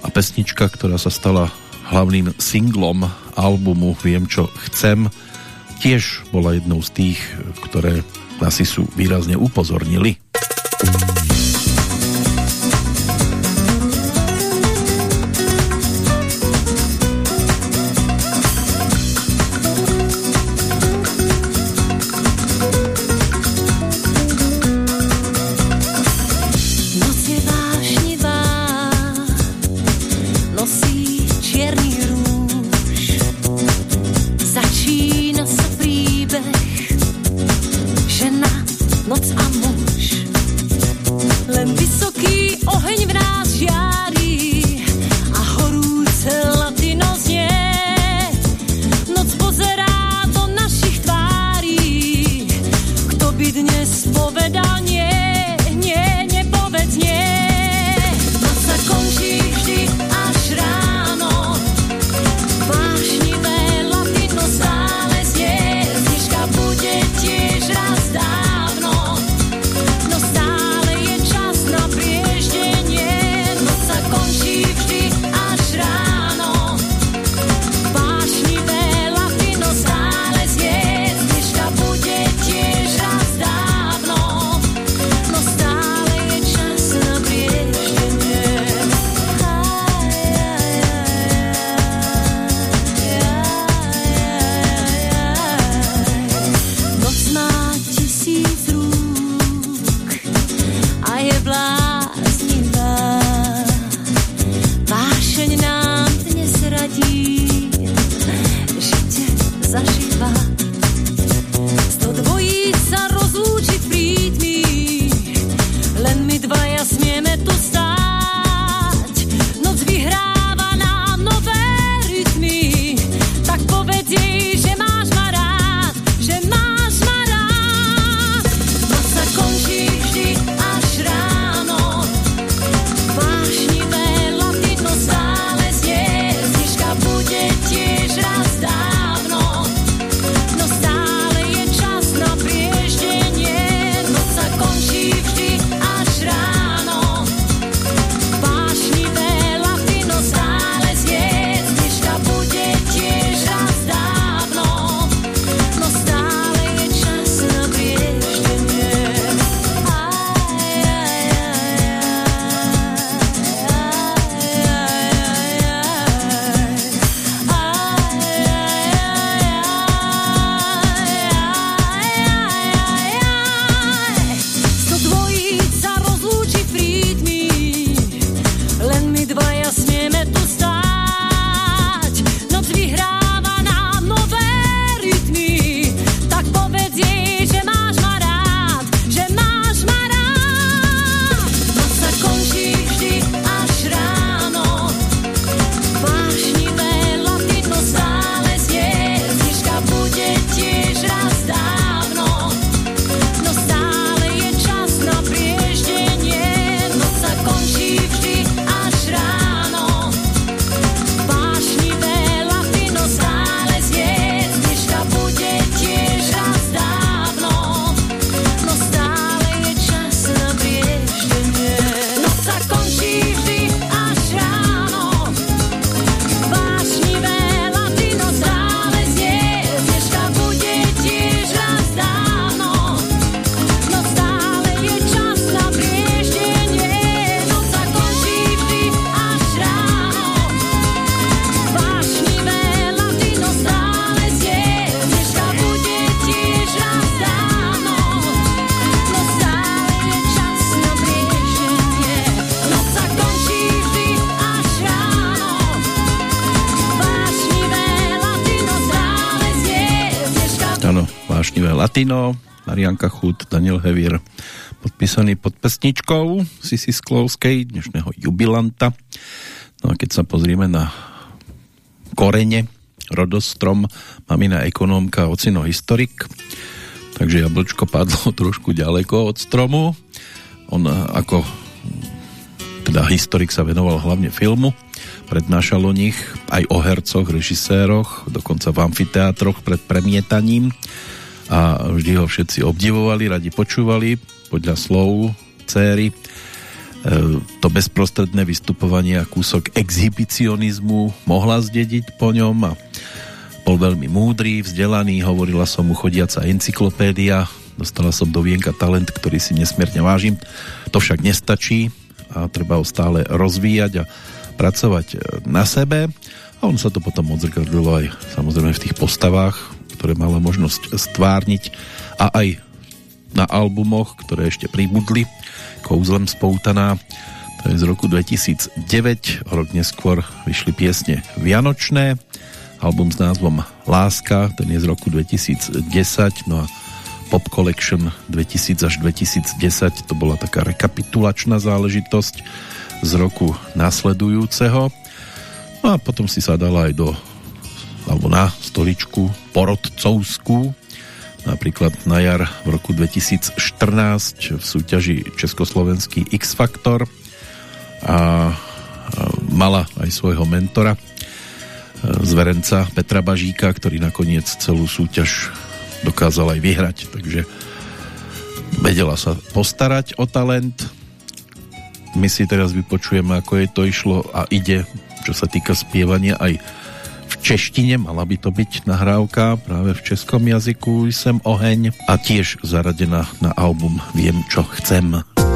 a pesnička, ktorá sa stala hlavným singlom albumu Viem, čo chcem, tiež bola jednou z tých, ktoré asi sú výrazne upozornili. noc Latino, Marianka Chud, Daniel Hevier, podpísaný pod pesničkou Sisi Sklovskej, dnešného jubilanta. No a keď sa pozrieme na korene, rodostrom, mamina ekonómka, ocino historik, takže jablčko padlo trošku ďaleko od stromu. On ako teda historik sa venoval hlavne filmu, prednášal o nich aj o hercoch, režiséroch, dokonca v amfiteátroch pred premietaním a vždy ho všetci obdivovali, radi počúvali podľa slov céry. E, to bezprostredné vystupovanie a kúsok exhibicionizmu mohla zdediť po ňom a bol veľmi múdry, vzdelaný, hovorila som mu chodiaca encyklopédia, dostala som do vienka talent, ktorý si nesmierne vážim. To však nestačí a treba ho stále rozvíjať a pracovať e, na sebe. A on sa to potom odzrkadlilo aj samozrejme v tých postavách, ktoré mala možnosť stvárniť a aj na albumoch, ktoré ešte pribudli Kouzlem spoutaná to je z roku 2009 o rok neskôr vyšli piesne Vianočné album s názvom Láska ten je z roku 2010 no a Pop Collection 2000 až 2010 to bola taká rekapitulačná záležitosť z roku nasledujúceho. No a potom si sa dala aj do alebo na stoličku porodcovskú napríklad na jar v roku 2014 v súťaži Československý X Factor a mala aj svojho mentora zverenca Petra Bažíka, ktorý nakoniec celú súťaž dokázal aj vyhrať, takže vedela sa postarať o talent. My si teraz vypočujeme, ako je to išlo a ide, čo sa týka spievania aj češtine, mala by to byť nahrávka práve v českom jazyku Jsem oheň a tiež zaradená na album Viem, čo chcem. Tak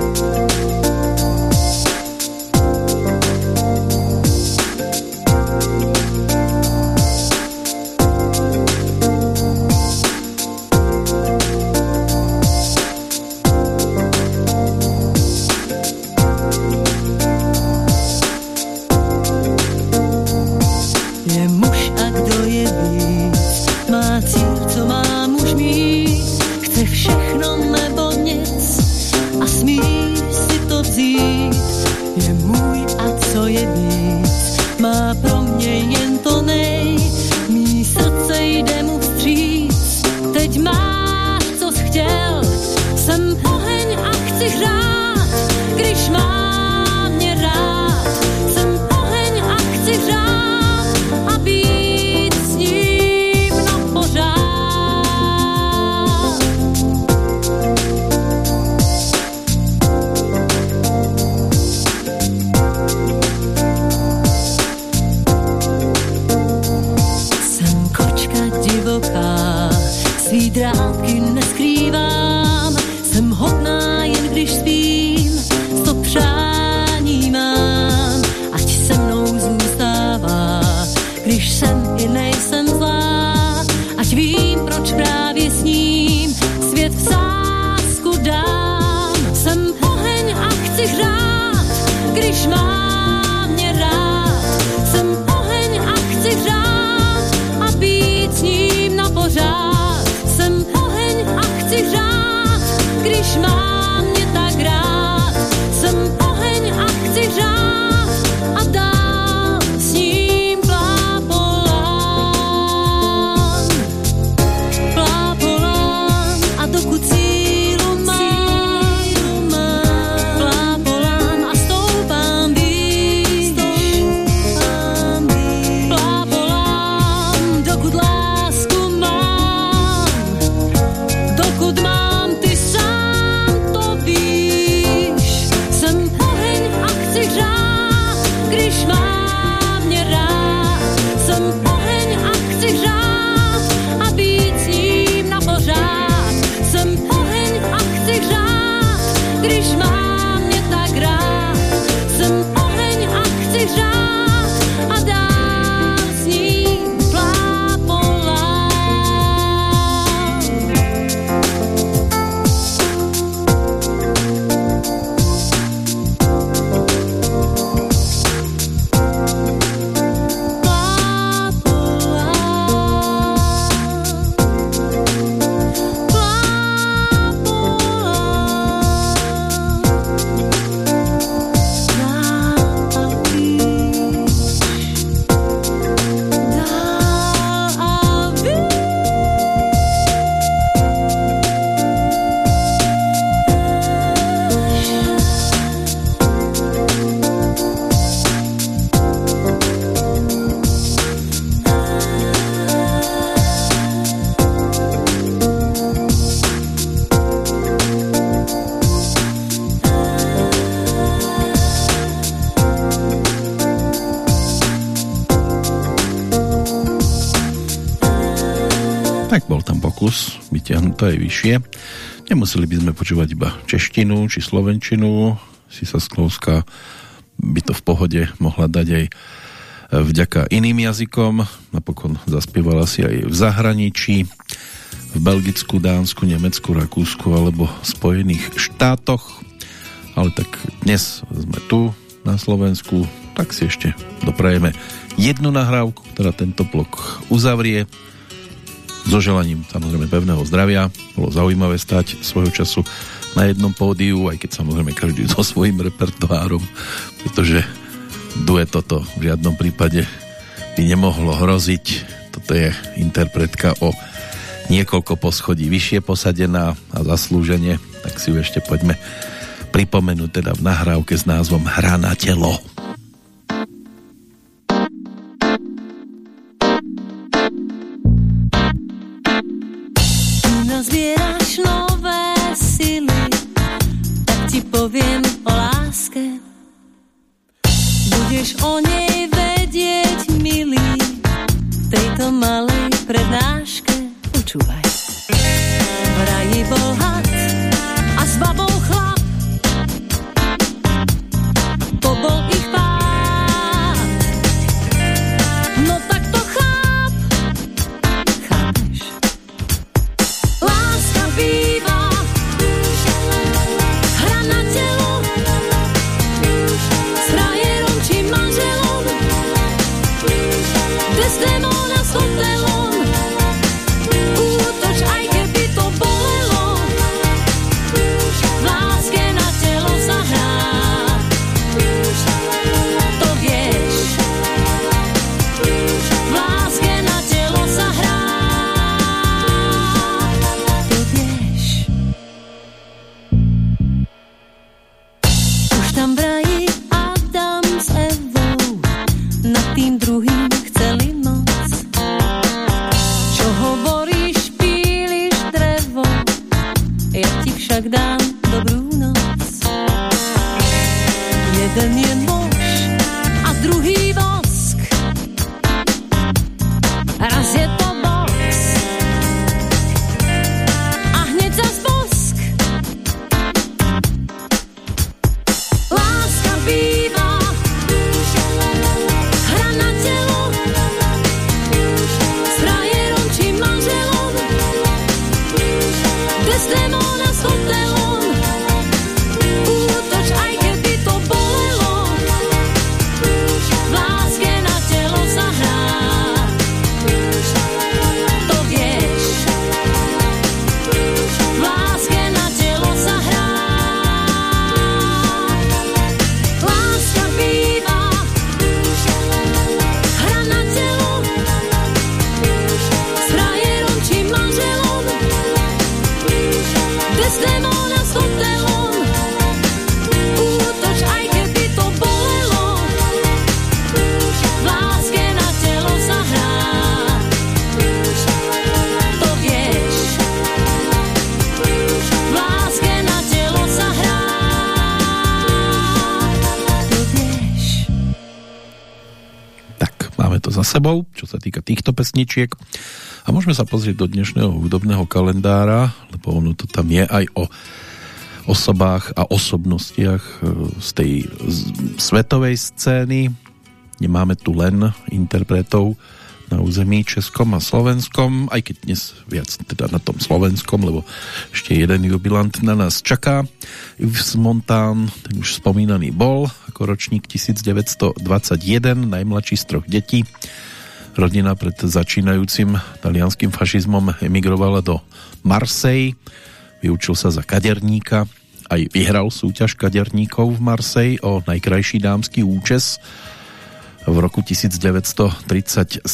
aj vyššie. Nemuseli by sme počúvať iba češtinu či slovenčinu. Si sa Sklovská by to v pohode mohla dať aj vďaka iným jazykom. Napokon zaspievala si aj v zahraničí, v Belgicku, Dánsku, Nemecku, Rakúsku alebo Spojených štátoch. Ale tak dnes sme tu na Slovensku, tak si ešte doprajeme jednu nahrávku, ktorá tento blok uzavrie so želaním samozrejme pevného zdravia. Bolo zaujímavé stať svojho času na jednom pódiu, aj keď samozrejme každý so svojím repertoárom, pretože duet toto v žiadnom prípade by nemohlo hroziť. Toto je interpretka o niekoľko poschodí vyššie posadená a zaslúženie, tak si ju ešte poďme pripomenúť teda v nahrávke s názvom Hra na telo. Sebou, čo sa týka týchto pesničiek. A môžeme sa pozrieť do dnešného hudobného kalendára, lebo ono to tam je aj o osobách a osobnostiach e, z tej svetovej scény. Nemáme tu len interpretov na území Českom a Slovenskom, aj keď dnes viac teda na tom Slovenskom, lebo ešte jeden jubilant na nás čaká. Yves Montán, ten už spomínaný bol, ako ročník 1921, najmladší z troch detí. Rodina pred začínajúcim talianským fašizmom emigrovala do Marseille, vyučil sa za kaderníka, aj vyhral súťaž kaderníkov v Marseille o najkrajší dámsky účes v roku 1937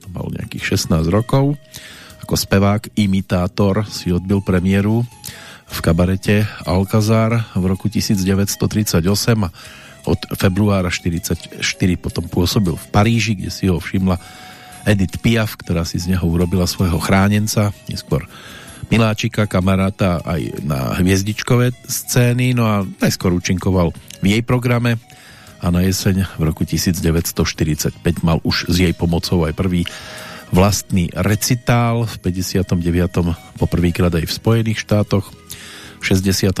to mal nejakých 16 rokov. Ako spevák, imitátor si odbil premiéru v kabarete Alcazar v roku 1938 a od februára 1944 potom pôsobil v Paríži, kde si ho všimla Edith Piaf, ktorá si z neho urobila svojho chránenca, neskôr miláčika, kamaráta aj na hviezdičkové scény, no a najskôr účinkoval v jej programe a na jeseň v roku 1945 mal už s jej pomocou aj prvý vlastný recitál v 59. poprvýkrát aj v Spojených štátoch. V 67.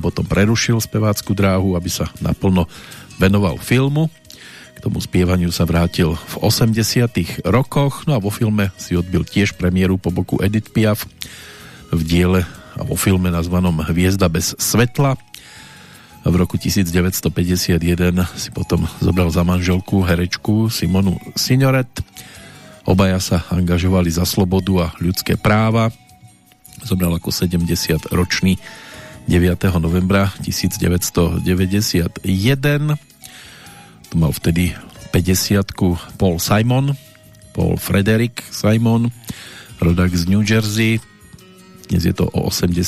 potom prerušil spevácku dráhu, aby sa naplno venoval filmu. K tomu spievaniu sa vrátil v 80. rokoch, no a vo filme si odbil tiež premiéru po boku Edith Piaf v diele a vo filme nazvanom Hviezda bez svetla. V roku 1951 si potom zobral za manželku herečku Simonu Signoret. Obaja sa angažovali za slobodu a ľudské práva. Zobral ako 70-ročný 9. novembra 1991. Tu mal vtedy 50 Paul Simon, Paul Frederick Simon, rodak z New Jersey, dnes je to o 84.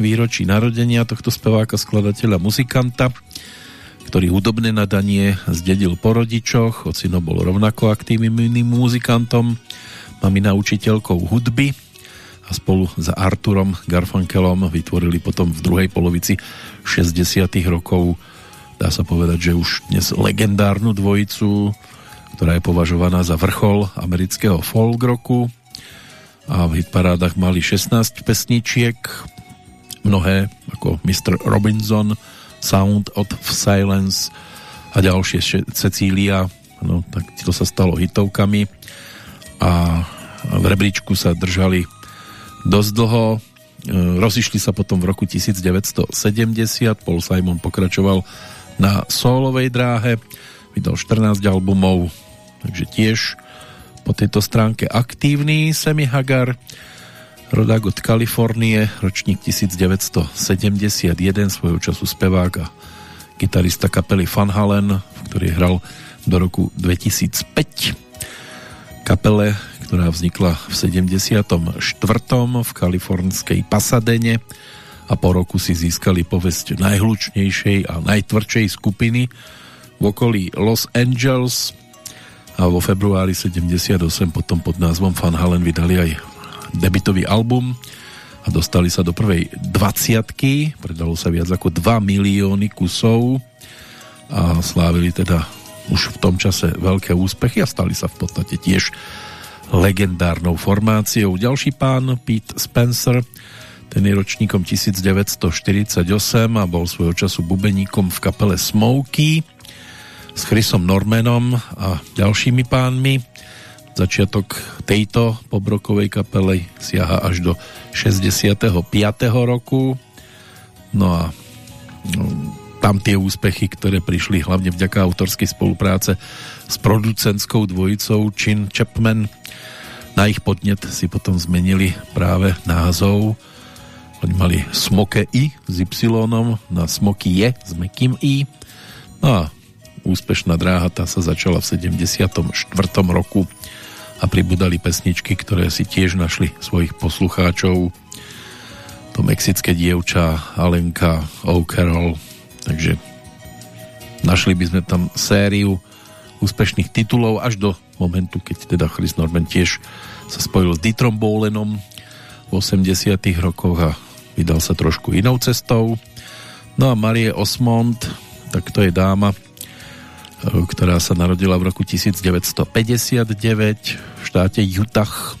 výročí narodenia tohto speváka, skladateľa, muzikanta, ktorý hudobné nadanie zdedil po rodičoch. Ocino bol rovnako aktívnym muzikantom, mamina učiteľkou hudby a spolu s Arturom Garfunkelom vytvorili potom v druhej polovici 60 rokov dá sa povedať, že už dnes legendárnu dvojicu, ktorá je považovaná za vrchol amerického folk roku a v hitparádach mali 16 pesničiek, mnohé ako Mr. Robinson, Sound of Silence a ďalšie Cecília, no tak to sa stalo hitovkami a v rebríčku sa držali dosť dlho, e, rozišli sa potom v roku 1970, Paul Simon pokračoval na solovej dráhe, vydal 14 albumov, takže tiež po tejto stránke aktívny Semi Hagar, rodák od Kalifornie, ročník 1971, svojho času spevák a gitarista kapely Van Halen, v ktorej hral do roku 2005. Kapele, ktorá vznikla v 74. v kalifornskej Pasadene a po roku si získali povesť najhlučnejšej a najtvrdšej skupiny v okolí Los Angeles a vo februári 78 potom pod názvom Van Halen vydali aj debitový album a dostali sa do prvej 20 predalo sa viac ako 2 milióny kusov a slávili teda už v tom čase veľké úspechy a stali sa v podstate tiež legendárnou formáciou. Ďalší pán Pete Spencer ten je ročníkom 1948 a bol svojho času bubeníkom v kapele Smokey s Chrisom Normanom a ďalšími pánmi. Začiatok tejto pobrokovej kapely siaha až do 65. roku. No a no, tam tie úspechy, ktoré prišli hlavne vďaka autorskej spolupráce s producentskou dvojicou Chin Chapman. Na ich podnet si potom zmenili práve názov. Oni mali Smoke I s Y na Smoky Je s mekým I. No a úspešná dráha tá sa začala v 74. roku a pribudali pesničky, ktoré si tiež našli svojich poslucháčov to mexické dievča Alenka O'Carroll takže našli by sme tam sériu úspešných titulov až do momentu, keď teda Chris Norman tiež sa spojil s Dietrom Bowlenom v 80 rokoch a vydal sa trošku inou cestou. No a Marie Osmond, tak to je dáma, ktorá sa narodila v roku 1959 v štáte Utah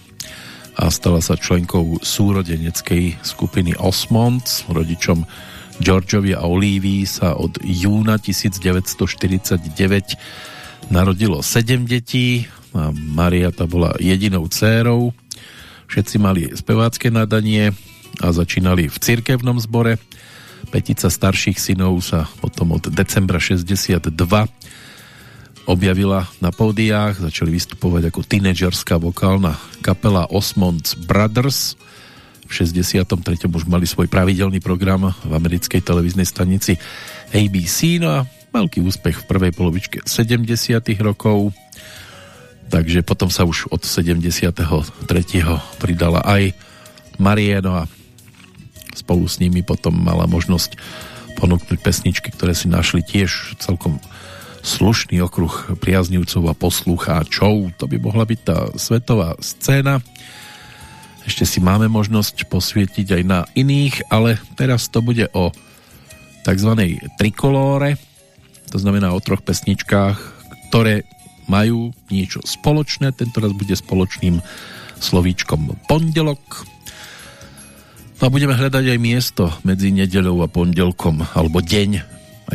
a stala sa členkou súrodeneckej skupiny Osmond. Rodičom Georgeovi a Olivii sa od júna 1949 narodilo 7 detí a Maria tá bola jedinou dcérou. Všetci mali spevácké nadanie a začínali v cirkevnom zbore. Petica starších synov sa potom od decembra 62 objavila na pódiách, začali vystupovať ako tínedžerská vokálna kapela Osmonds Brothers. V 63. už mali svoj pravidelný program v americkej televíznej stanici ABC, no a veľký úspech v prvej polovičke 70. rokov. Takže potom sa už od 73. pridala aj Marieno a spolu s nimi potom mala možnosť ponúknuť pesničky, ktoré si našli tiež celkom slušný okruh priaznivcov a poslucháčov. To by mohla byť tá svetová scéna. Ešte si máme možnosť posvietiť aj na iných, ale teraz to bude o tzv. trikolóre, to znamená o troch pesničkách, ktoré majú niečo spoločné. Tento raz bude spoločným slovíčkom pondelok. No a budeme hľadať aj miesto medzi nedeľou a pondelkom, alebo deň,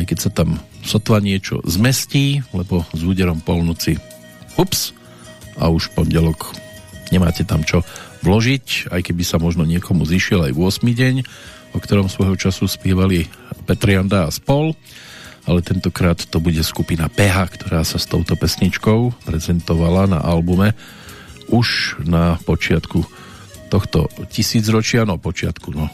aj keď sa tam sotva niečo zmestí, lebo s úderom polnoci ups, a už pondelok nemáte tam čo vložiť, aj keby sa možno niekomu zišiel aj v 8. deň, o ktorom svojho času spievali Petrianda a spol, ale tentokrát to bude skupina PH, ktorá sa s touto pesničkou prezentovala na albume už na počiatku tohto tisícročia, no počiatku, no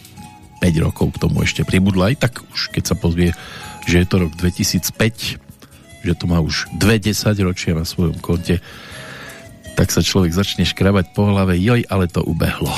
5 rokov k tomu ešte pribudla, aj tak už keď sa pozvie, že je to rok 2005, že to má už dve ročia na svojom konte, tak sa človek začne škrabať po hlave, joj, ale to ubehlo.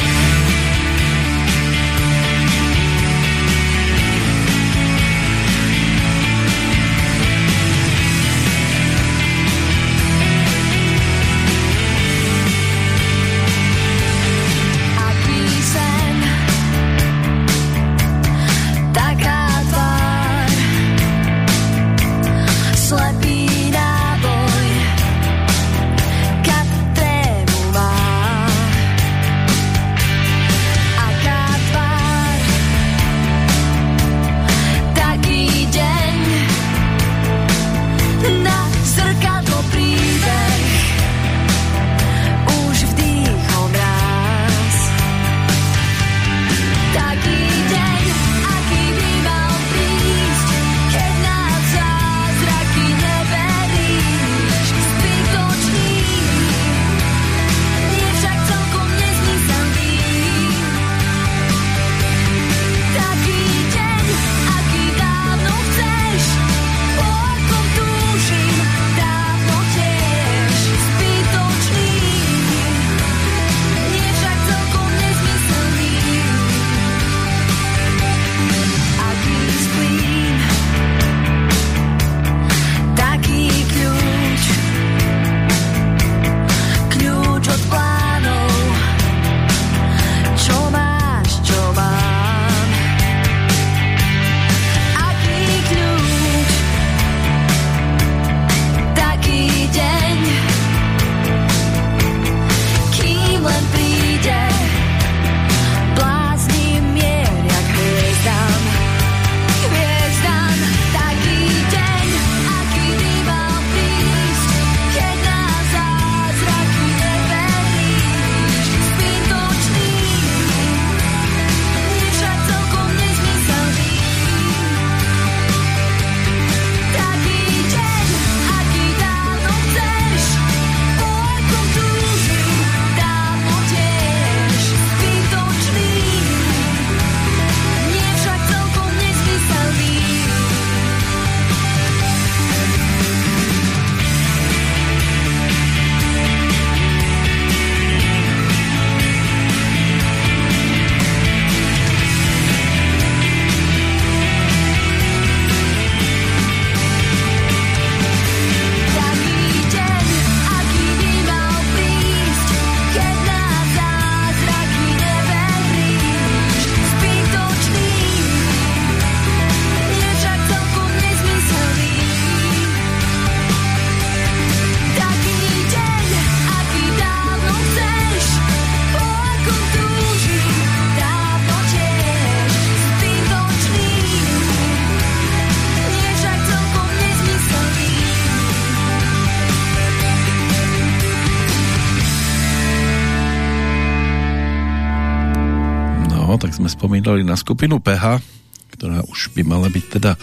Spomínali na skupinu PH, ktorá už by mala byť teda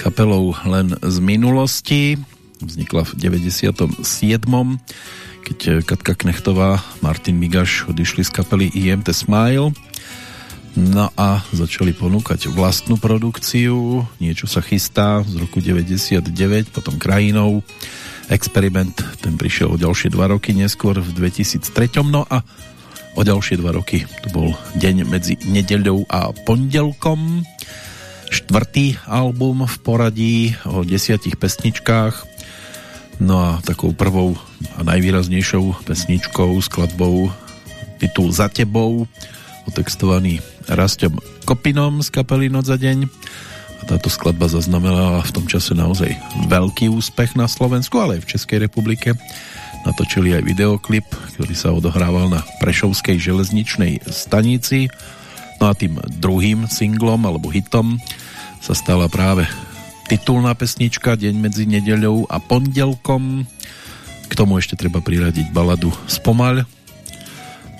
kapelou len z minulosti. Vznikla v 97. keď Katka Knechtová, Martin Migaš odišli z kapely IMT Smile. No a začali ponúkať vlastnú produkciu, niečo sa chystá z roku 99, potom krajinou. Experiment, ten prišiel o ďalšie dva roky neskôr v 2003. No a o ďalšie dva roky. To bol deň medzi nedeľou a pondelkom. Štvrtý album v poradí o desiatich pesničkách. No a takou prvou a najvýraznejšou pesničkou, skladbou titul Za tebou, otextovaný Rastom Kopinom z kapely Noc za deň. A táto skladba zaznamenala v tom čase naozaj veľký úspech na Slovensku, ale aj v Českej republike. Natočili aj videoklip, ktorý sa odohrával na Prešovskej železničnej stanici. No a tým druhým singlom alebo hitom sa stala práve titulná pesnička Deň medzi nedeľou a pondelkom. K tomu ešte treba priradiť baladu Spomaľ.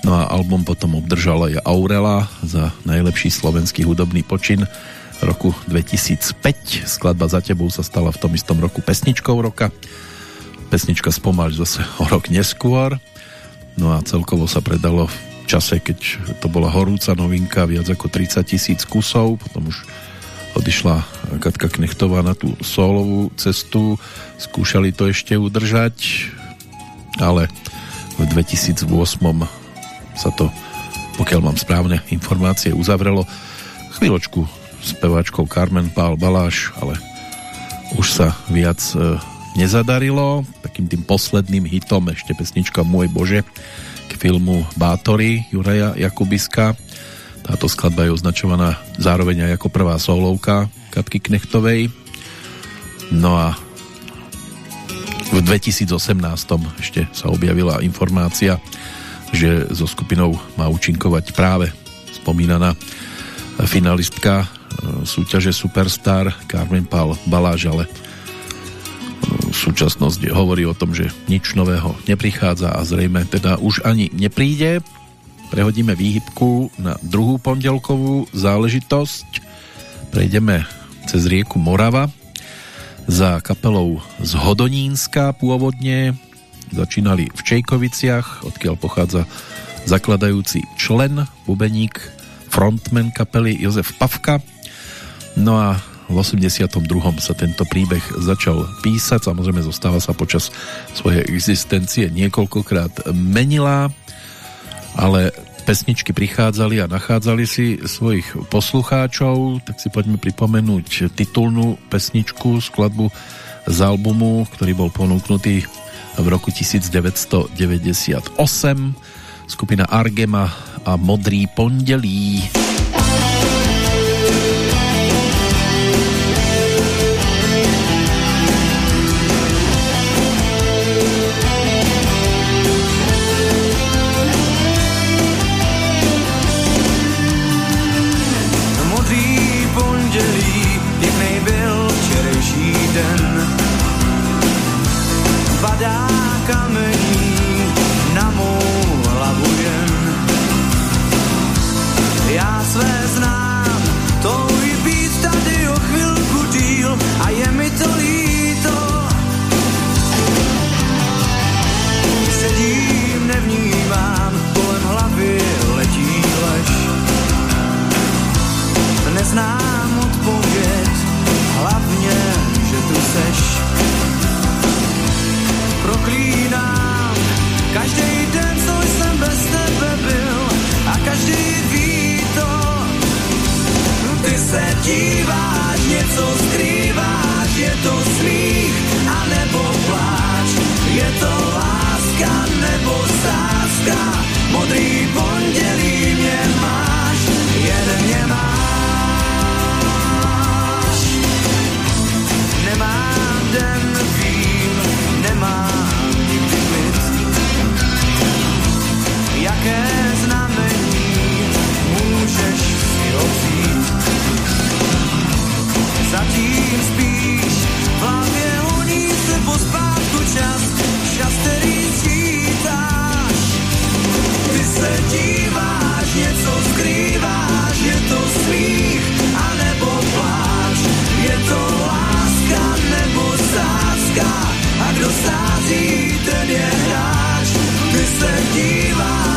No a album potom obdržala aj Aurela za najlepší slovenský hudobný počin roku 2005. Skladba Za tebou sa stala v tom istom roku pesničkou roka. Pesnička Spomaľ zase o rok neskôr. No a celkovo sa predalo v čase, keď to bola horúca novinka, viac ako 30 tisíc kusov. Potom už odišla Katka Knechtová na tú solovú cestu. Skúšali to ešte udržať, ale v 2008 sa to, pokiaľ mám správne informácie, uzavrelo. Chvíľočku speváčkou Carmen Pál Baláš, ale už sa viac e, nezadarilo. Takým tým posledným hitom ešte pesnička Môj Bože k filmu Bátory Juraja Jakubiska. Táto skladba je označovaná zároveň aj ako prvá solovka Katky Knechtovej. No a v 2018 ešte sa objavila informácia, že so skupinou má účinkovať práve spomínaná finalistka súťaže Superstar Carmen Pal Baláž, ale súčasnosť hovorí o tom, že nič nového neprichádza a zrejme teda už ani nepríde. Prehodíme výhybku na druhú pondelkovú záležitosť. Prejdeme cez rieku Morava za kapelou z Hodonínska pôvodne. Začínali v Čejkoviciach, odkiaľ pochádza zakladajúci člen, bubeník, frontman kapely Jozef Pavka No a v 82. sa tento príbeh začal písať, samozrejme zostáva sa počas svojej existencie niekoľkokrát menila, ale pesničky prichádzali a nachádzali si svojich poslucháčov, tak si poďme pripomenúť titulnú pesničku, skladbu z albumu, ktorý bol ponúknutý v roku 1998 skupina Argema a Modrý pondelí. se dívat, něco skrývat, je to smích anebo pláč, je to láska nebo sázka, modrý cítem je hráč, ty se díváš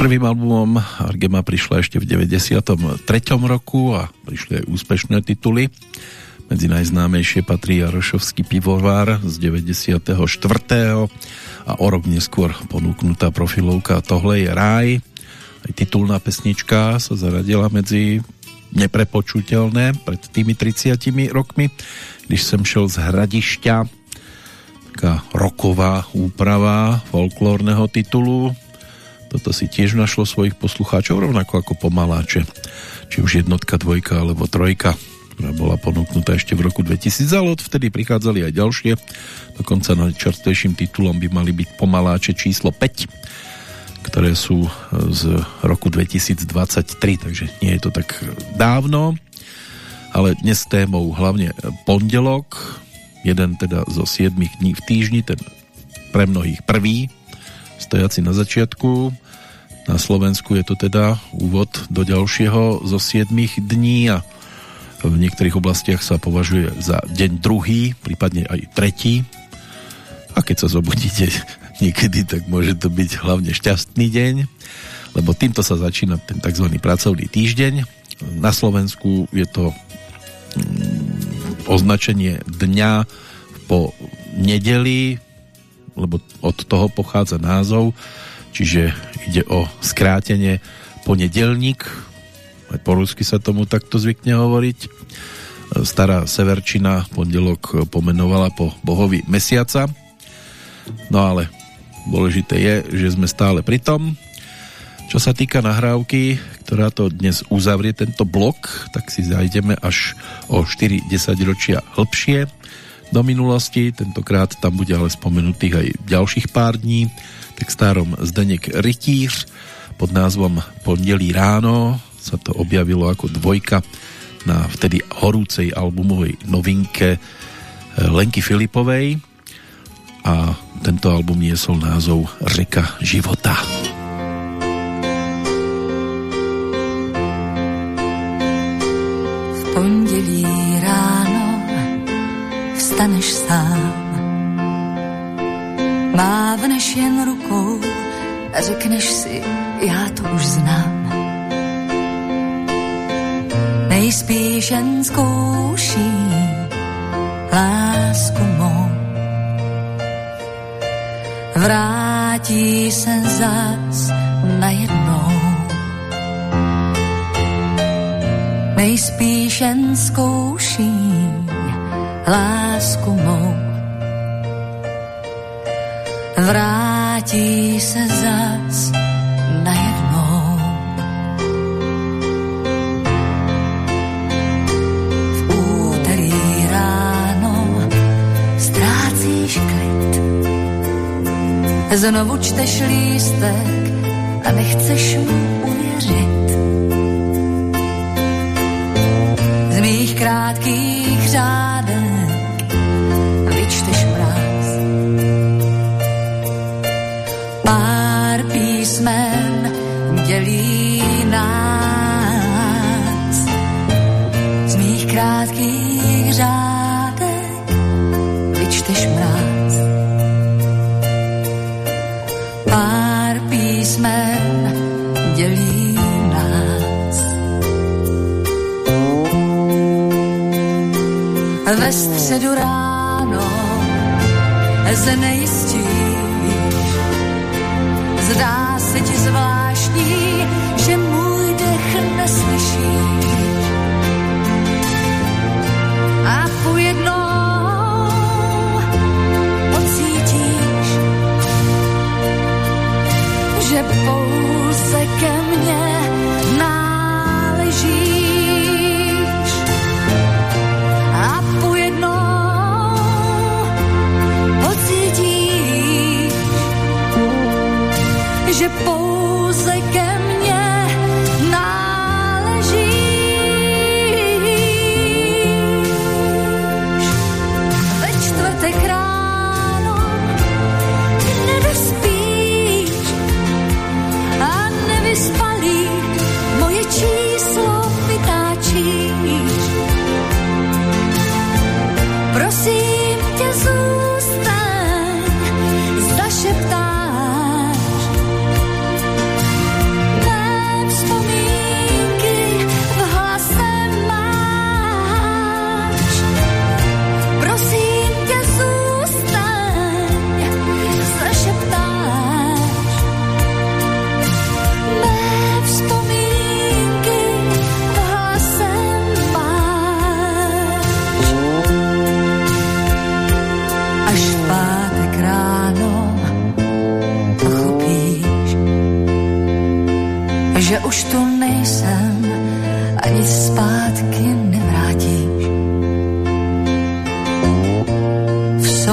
prvým albumom Argema prišla ešte v 93. roku a prišli aj úspešné tituly. Medzi najznámejšie patrí Jarošovský pivovar z 94. a o rok neskôr ponúknutá profilovka Tohle je ráj. Aj titulná pesnička sa zaradila medzi neprepočuteľné pred tými 30 rokmi, když som šel z Hradišťa taká roková úprava folklórneho titulu toto si tiež našlo svojich poslucháčov, rovnako ako pomaláče. Či už jednotka, dvojka alebo trojka, ktorá bola ponúknutá ešte v roku 2000, ale odvtedy prichádzali aj ďalšie. Dokonca najčerstvejším titulom by mali byť pomaláče číslo 5, ktoré sú z roku 2023, takže nie je to tak dávno. Ale dnes témou hlavne pondelok, jeden teda zo 7 dní v týždni, ten pre mnohých prvý, stojaci na začiatku. Na Slovensku je to teda úvod do ďalšieho zo 7 dní a v niektorých oblastiach sa považuje za deň druhý, prípadne aj tretí. A keď sa zobudíte niekedy, tak môže to byť hlavne šťastný deň, lebo týmto sa začína ten tzv. pracovný týždeň. Na Slovensku je to mm, označenie dňa po nedeli, lebo od toho pochádza názov, čiže ide o skrátenie ponedelník, aj po rusky sa tomu takto zvykne hovoriť. Stará Severčina pondelok pomenovala po bohovi mesiaca, no ale dôležité je, že sme stále pri tom. Čo sa týka nahrávky, ktorá to dnes uzavrie tento blok, tak si zajdeme až o 4 10 ročia hĺbšie do minulosti, tentokrát tam bude ale spomenutých aj ďalších pár dní, tak starom Zdenek Rytíř pod názvom Pondelí ráno sa to objavilo ako dvojka na vtedy horúcej albumovej novinke eh, Lenky Filipovej a tento album niesol názov Řeka života. V pondelí ráno zůstaneš sám. Mávneš jen rukou a řekneš si, já to už znám. Nejspíš jen zkouší lásku mou. Vrátí se zas najednou. Nejspíš jen zkouší lásku mou. Vrátí se zas najednou. V úterý ráno ztrácíš klid. Znovu čteš lístek a nechceš mu uvěřit. Z mých krátkých řádek vyčteš mráz. Pár písmen dělí nás. Z mých krátkých řádek vyčteš mráz. Pár písmen dělí. Ve středu ráno as an ace.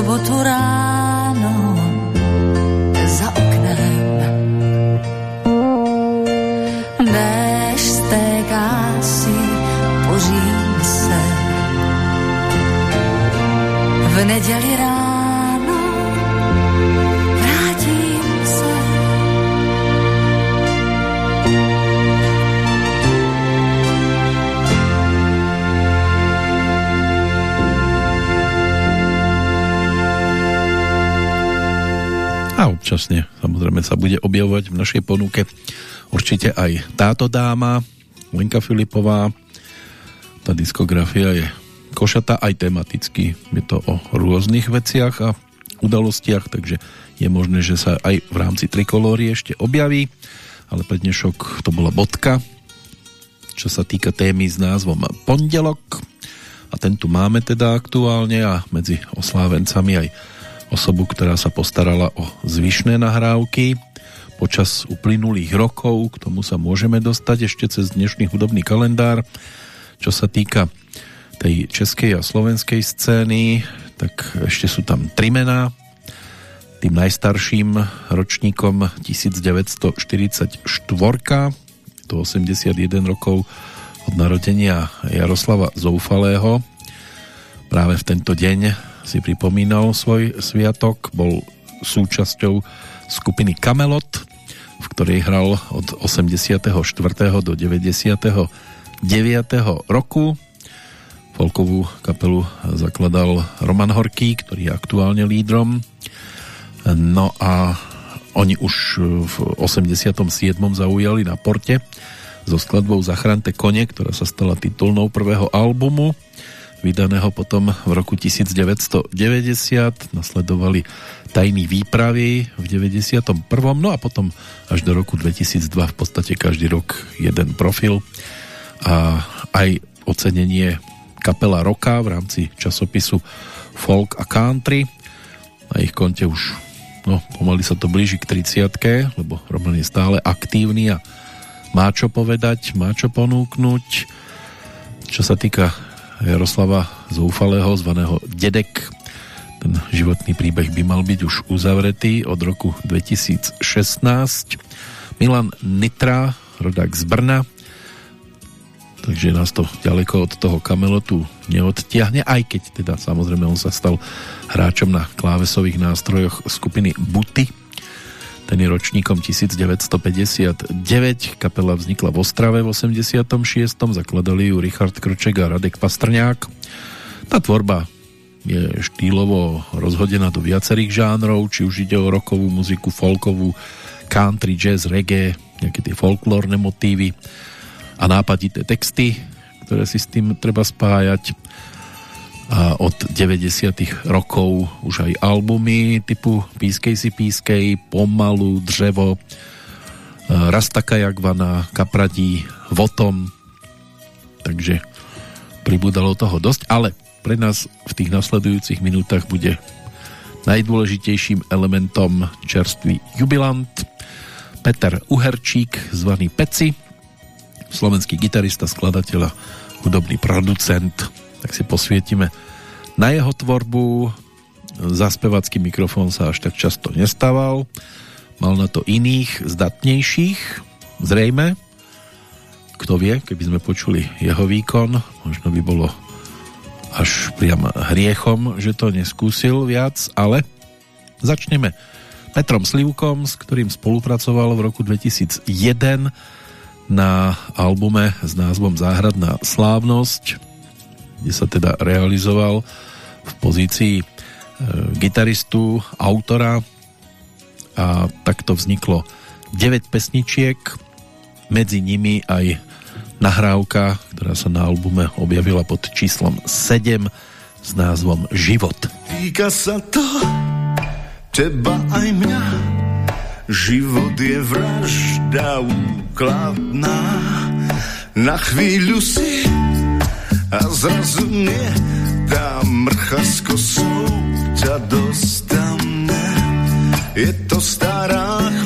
saboturado. Bude objavovať v našej ponuke určite aj táto dáma, Lenka Filipová. Tá diskografia je košata aj tematicky. Je to o rôznych veciach a udalostiach, takže je možné, že sa aj v rámci trikolóry ešte objaví, ale pre dnešok to bola bodka, čo sa týka témy s názvom Pondelok a ten tu máme teda aktuálne a medzi oslávencami aj osobu, ktorá sa postarala o zvyšné nahrávky počas uplynulých rokov. K tomu sa môžeme dostať ešte cez dnešný hudobný kalendár. Čo sa týka tej českej a slovenskej scény, tak ešte sú tam tri mená. Tým najstarším ročníkom 1944, to 81 rokov od narodenia Jaroslava Zoufalého. Práve v tento deň si pripomínal svoj sviatok, bol súčasťou skupiny Kamelot, v ktorej hral od 84. do 99. roku. Folkovú kapelu zakladal Roman Horký, ktorý je aktuálne lídrom. No a oni už v 87. zaujali na porte so skladbou Zachrante kone, ktorá sa stala titulnou prvého albumu vydaného potom v roku 1990. Nasledovali tajný výpravy v 91. No a potom až do roku 2002 v podstate každý rok jeden profil a aj ocenenie kapela roka v rámci časopisu Folk a Country. Na ich konte už no, pomaly sa to blíži k 30 lebo Roman je stále aktívny a má čo povedať, má čo ponúknuť. Čo sa týka Jaroslava Zoufalého, zvaného Dedek. Ten životný príbeh by mal byť už uzavretý od roku 2016. Milan Nitra, rodák z Brna, takže nás to ďaleko od toho kamelotu neodtiahne, aj keď teda samozrejme on sa stal hráčom na klávesových nástrojoch skupiny Buty, ten je ročníkom 1959. Kapela vznikla v Ostrave v 86. Zakladali ju Richard Krček a Radek Pastrňák. Tá tvorba je štýlovo rozhodená do viacerých žánrov, či už ide o rokovú muziku, folkovú, country, jazz, reggae, nejaké tie folklórne motívy a nápadité texty, ktoré si s tým treba spájať. A od 90 rokov už aj albumy typu Pískej si pískej, Pomalu, Dřevo, e, Rastaka Jagvana, Kapradí, Votom. Takže pribúdalo toho dosť, ale pre nás v tých nasledujúcich minútach bude najdôležitejším elementom čerstvý jubilant Peter Uherčík, zvaný Peci, slovenský gitarista, skladateľ a hudobný producent tak si posvietime na jeho tvorbu. Za spevacký mikrofón sa až tak často nestával. Mal na to iných, zdatnejších, zrejme. Kto vie, keby sme počuli jeho výkon, možno by bolo až priam hriechom, že to neskúsil viac, ale začneme Petrom Slivkom, s ktorým spolupracoval v roku 2001 na albume s názvom Záhradná slávnosť kde sa teda realizoval v pozícii e, gitaristu, autora. A takto vzniklo 9 pesničiek, medzi nimi aj nahrávka, ktorá sa na albume objavila pod číslom 7 s názvom Život. Týka sa to teba aj mňa, život je vražda úkladná, na chvíľu si a zrazu mne tá mrcha s kosou ťa dostane. Je to stará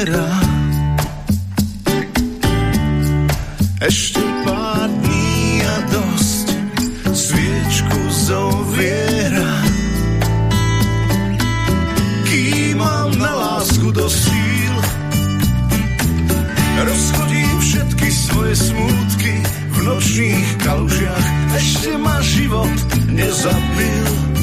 včera Ešte pár dní a dosť Sviečku zoviera. Kým mám na lásku do síl. Rozchodím všetky svoje smutky V nočných kalužiach Ešte ma život nezabil.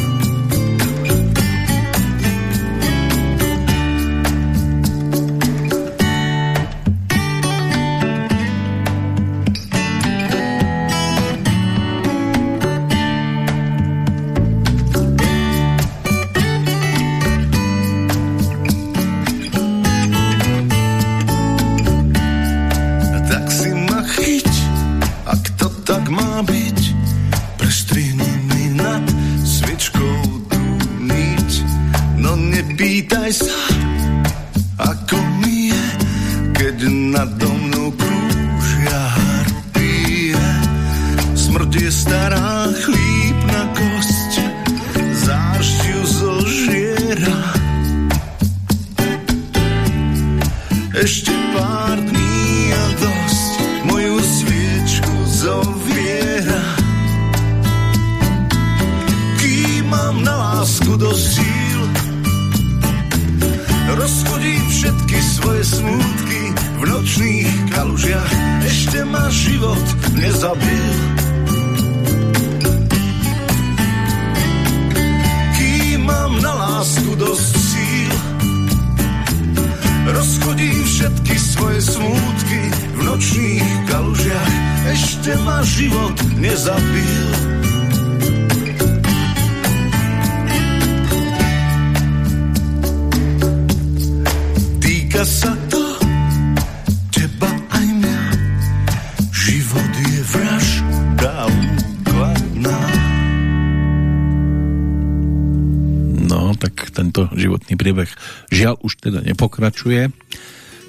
Pokračuje.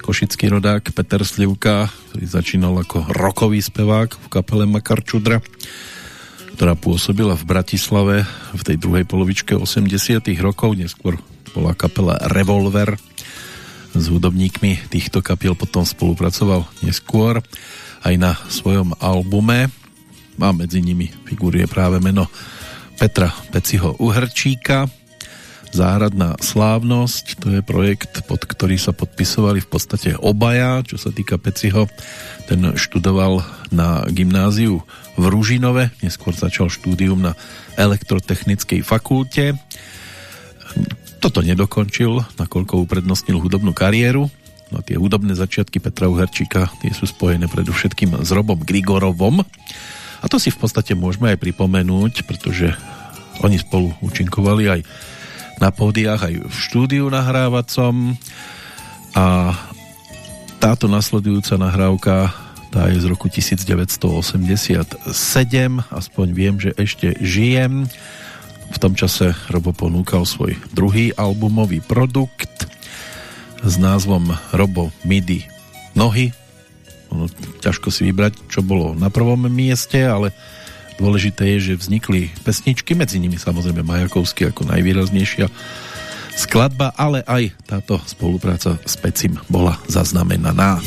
Košický rodák Peter Slivka, ktorý začínal ako rokový spevák v kapele Makarčudra, ktorá pôsobila v Bratislave v tej druhej polovičke 80 rokov, neskôr bola kapela Revolver. S hudobníkmi týchto kapiel potom spolupracoval neskôr aj na svojom albume a medzi nimi figuruje práve meno Petra Peciho Uhrčíka, Záhradná slávnosť, to je projekt, pod ktorý sa podpisovali v podstate obaja, čo sa týka Peciho. Ten študoval na gymnáziu v Ružinove, neskôr začal štúdium na elektrotechnickej fakulte. Toto nedokončil, nakoľko uprednostnil hudobnú kariéru. No tie hudobné začiatky Petra Uherčíka tie sú spojené predovšetkým s Robom Grigorovom. A to si v podstate môžeme aj pripomenúť, pretože oni spolu účinkovali aj na pódiách aj v štúdiu nahrávacom. A táto nasledujúca nahrávka tá je z roku 1987 aspoň viem, že ešte žijem. V tom čase Robo ponúkal svoj druhý albumový produkt s názvom Robo MIDI Nohy. Ono, ťažko si vybrať, čo bolo na prvom mieste, ale Dôležité je, že vznikli pesničky, medzi nimi samozrejme Majakovský ako najvýraznejšia skladba, ale aj táto spolupráca s Pecim bola zaznamenaná.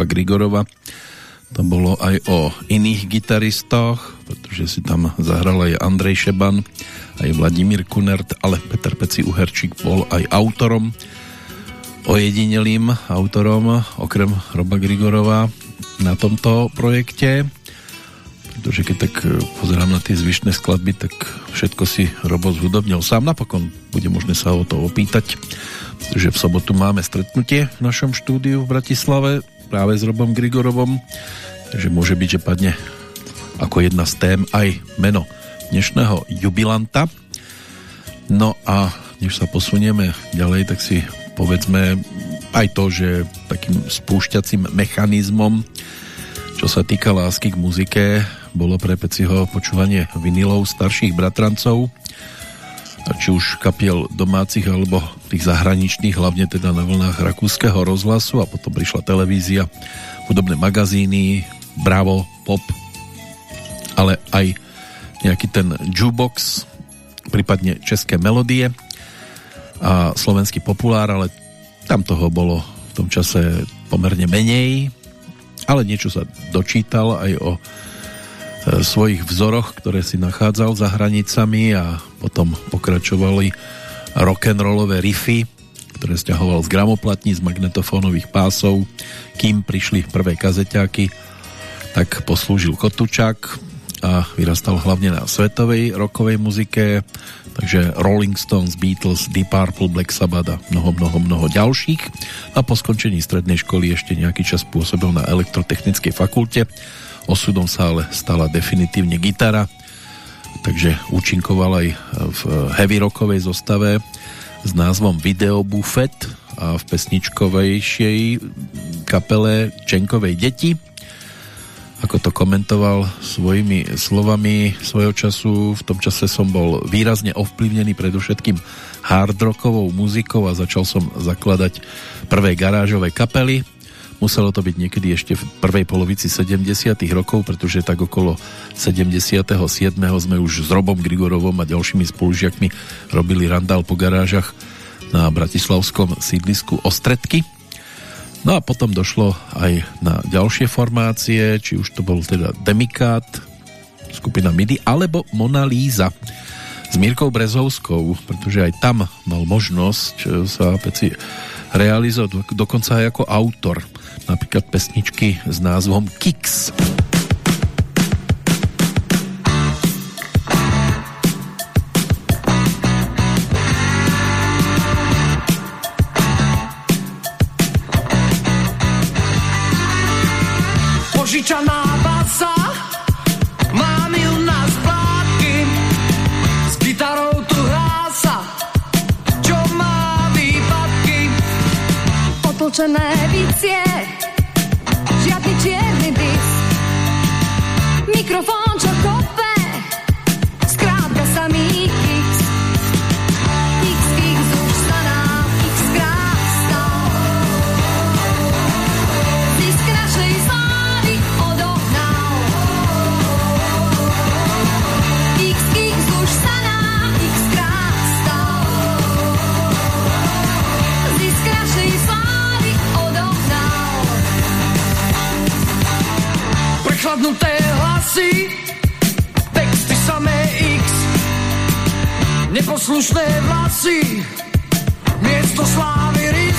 Roba Grigorova. To bolo aj o iných gitaristoch, pretože si tam zahral aj Andrej Šeban, aj Vladimír Kunert, ale Peter Peci Uherčík bol aj autorom, ojedinelým autorom, okrem Roba Grigorova na tomto projekte pretože keď tak e, pozerám na tie zvyšné skladby, tak všetko si Robo zhudobnil sám. Napokon bude možné sa o to opýtať, pretože v sobotu máme stretnutie v našom štúdiu v Bratislave práve s Robom Grigorovom, takže môže byť, že padne ako jedna z tém aj meno dnešného jubilanta. No a než sa posunieme ďalej, tak si povedzme aj to, že takým spúšťacím mechanizmom, čo sa týka lásky k muzike, bolo pre Peciho počúvanie vinilov starších bratrancov, či už kapiel domácich alebo tých zahraničných, hlavne teda na vlnách rakúskeho rozhlasu a potom prišla televízia, hudobné magazíny, Bravo, Pop, ale aj nejaký ten jukebox, prípadne české melodie a slovenský populár, ale tam toho bolo v tom čase pomerne menej, ale niečo sa dočítal aj o svojich vzoroch, ktoré si nachádzal za hranicami a potom pokračovali rock'n'rollové riffy, ktoré stiahoval z gramoplatní, z magnetofónových pásov, kým prišli prvé kazeťáky, tak poslúžil Kotučak a vyrastal hlavne na svetovej rockovej muzike, takže Rolling Stones, Beatles, Deep Purple, Black Sabbath a mnoho, mnoho, mnoho ďalších. A po skončení strednej školy ešte nejaký čas pôsobil na elektrotechnickej fakulte Osudom sa ale stala definitívne gitara, takže účinkoval aj v heavy rockovej zostave s názvom Video Buffet a v pesničkovejšej kapele Čenkovej deti. Ako to komentoval svojimi slovami svojho času, v tom čase som bol výrazne ovplyvnený predovšetkým hard rockovou muzikou a začal som zakladať prvé garážové kapely, Muselo to byť niekedy ešte v prvej polovici 70 rokov, pretože tak okolo 77. sme už s Robom Grigorovom a ďalšími spolužiakmi robili randál po garážach na bratislavskom sídlisku Ostredky. No a potom došlo aj na ďalšie formácie, či už to bol teda Demikát, skupina MIDI, alebo Mona Lisa s Mírkou Brezovskou, pretože aj tam mal možnosť sa peci realizovať dokonca aj ako autor napríklad pesničky s názvom Kicks. Požičaná Otočené bicie, mikrofón, čo kope Chladnuté hlasy, texty samé X, neposlušné vlasy, miesto slávy rys.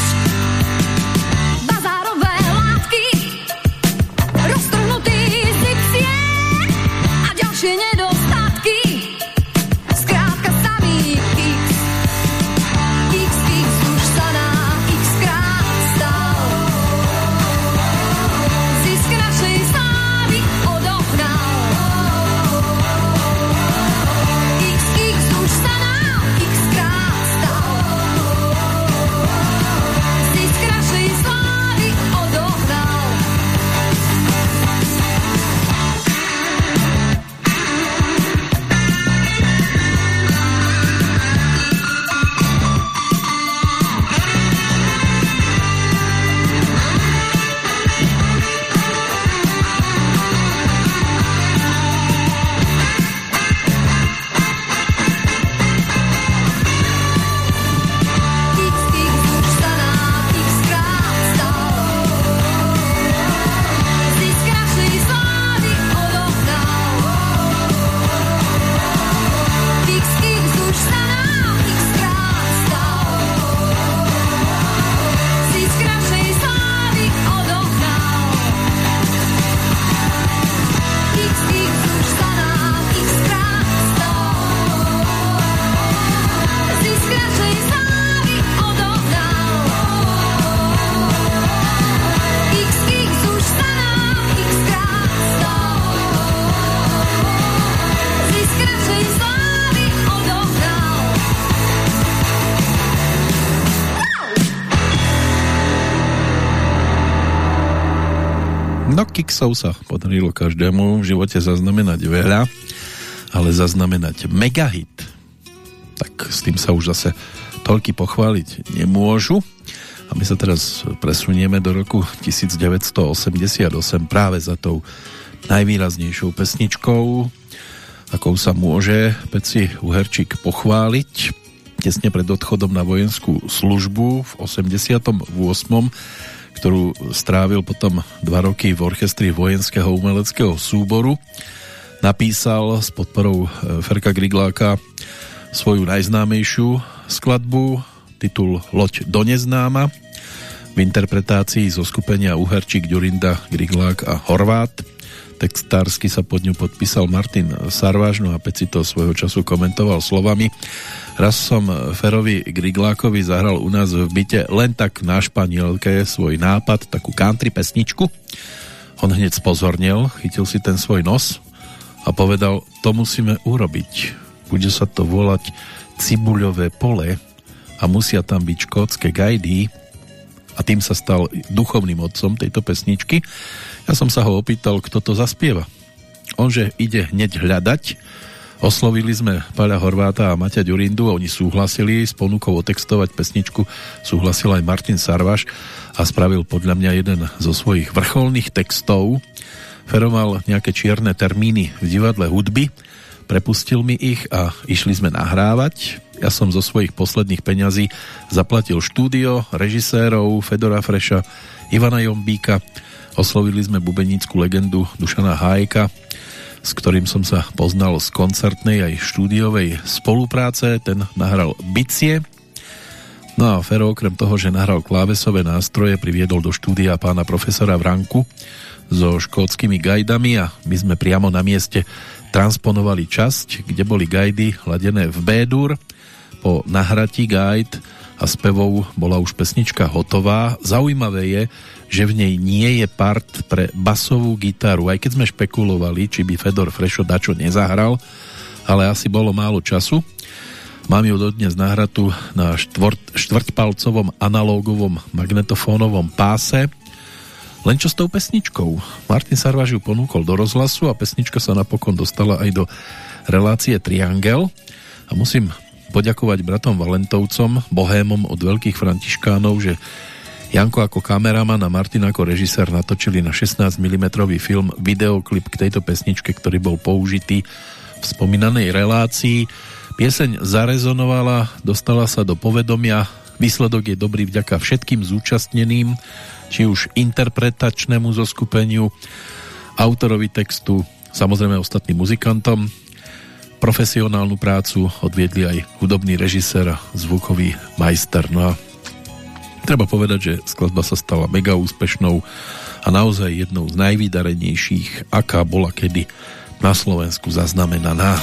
Kiksov sa podarilo každému v živote zaznamenať veľa, ale zaznamenať megahit, tak s tým sa už zase toľky pochváliť nemôžu. A my sa teraz presunieme do roku 1988 práve za tou najvýraznejšou pesničkou, akou sa môže Peci Uherčík pochváliť tesne pred odchodom na vojenskú službu v 88 ktorú strávil potom dva roky v orchestri vojenského umeleckého súboru. Napísal s podporou e, Ferka Grigláka svoju najznámejšiu skladbu, titul Loď do neznáma, v interpretácii zo skupenia Uherčík, Ďurinda, Griglák a Horvát. Textársky sa pod ňu podpísal Martin Sarváš, no a Peci to svojho času komentoval slovami Raz som Ferovi Griglákovi zahral u nás v byte len tak na španielke svoj nápad, takú country pesničku. On hneď spozornil, chytil si ten svoj nos a povedal, to musíme urobiť. Bude sa to volať Cibuľové pole a musia tam byť škótske gajdy a tým sa stal duchovným otcom tejto pesničky. Ja som sa ho opýtal, kto to zaspieva. On, že ide hneď hľadať, Oslovili sme Paľa Horváta a Maťa Ďurindu, oni súhlasili s ponukou otextovať pesničku, súhlasil aj Martin Sarvaš a spravil podľa mňa jeden zo svojich vrcholných textov. Fero mal nejaké čierne termíny v divadle hudby, prepustil mi ich a išli sme nahrávať. Ja som zo svojich posledných peňazí zaplatil štúdio, režisérov Fedora Freša, Ivana Jombíka, oslovili sme bubenickú legendu Dušana Hájka, s ktorým som sa poznal z koncertnej aj štúdiovej spolupráce. Ten nahral bicie. No a Fero okrem toho, že nahral klávesové nástroje, priviedol do štúdia pána profesora Vranku so škótskymi gajdami a my sme priamo na mieste transponovali časť, kde boli gajdy hladené v B-dur. Po nahratí gajd a spevov bola už pesnička hotová. Zaujímavé je, že v nej nie je part pre basovú gitaru, aj keď sme špekulovali, či by Fedor Frešo dačo nezahral, ale asi bolo málo času. Mám ju dodnes nahratu na štvrt, štvrťpalcovom analógovom magnetofónovom páse. Len čo s tou pesničkou? Martin Sarvaž ju ponúkol do rozhlasu a pesnička sa napokon dostala aj do relácie Triangel. A musím poďakovať bratom Valentovcom, bohémom od veľkých františkánov, že Janko ako kameraman a Martin ako režisér natočili na 16 mm film videoklip k tejto pesničke, ktorý bol použitý v spomínanej relácii. Pieseň zarezonovala, dostala sa do povedomia, výsledok je dobrý vďaka všetkým zúčastneným, či už interpretačnému zoskupeniu, autorovi textu, samozrejme ostatným muzikantom. Profesionálnu prácu odviedli aj hudobný režisér a zvukový majster. No a Treba povedať, že skladba sa stala mega úspešnou a naozaj jednou z najvydarenejších, aká bola kedy na Slovensku zaznamenaná.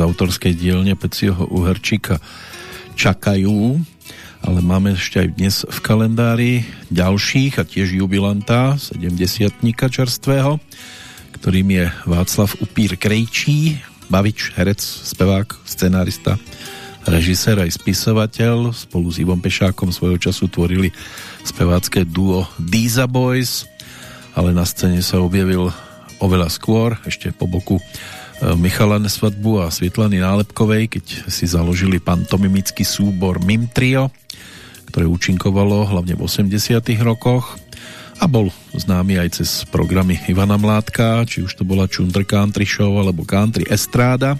Z autorskej dielne Pecieho Uherčíka čakajú, ale máme ešte aj dnes v kalendári ďalších a tiež jubilanta, 70 čerstvého, ktorým je Václav Upír Krejčí, bavič, herec, spevák, scenárista, režisér aj spisovateľ. Spolu s Ivom Pešákom svojho času tvorili spevácké duo Diza Boys, ale na scéne sa objavil oveľa skôr, ešte po boku Michala Nesvadbu a Svietlany Nálepkovej, keď si založili pantomimický súbor Mim Trio, ktoré účinkovalo hlavne v 80 rokoch a bol známy aj cez programy Ivana Mládka, či už to bola Chunder Country Show alebo Country Estráda.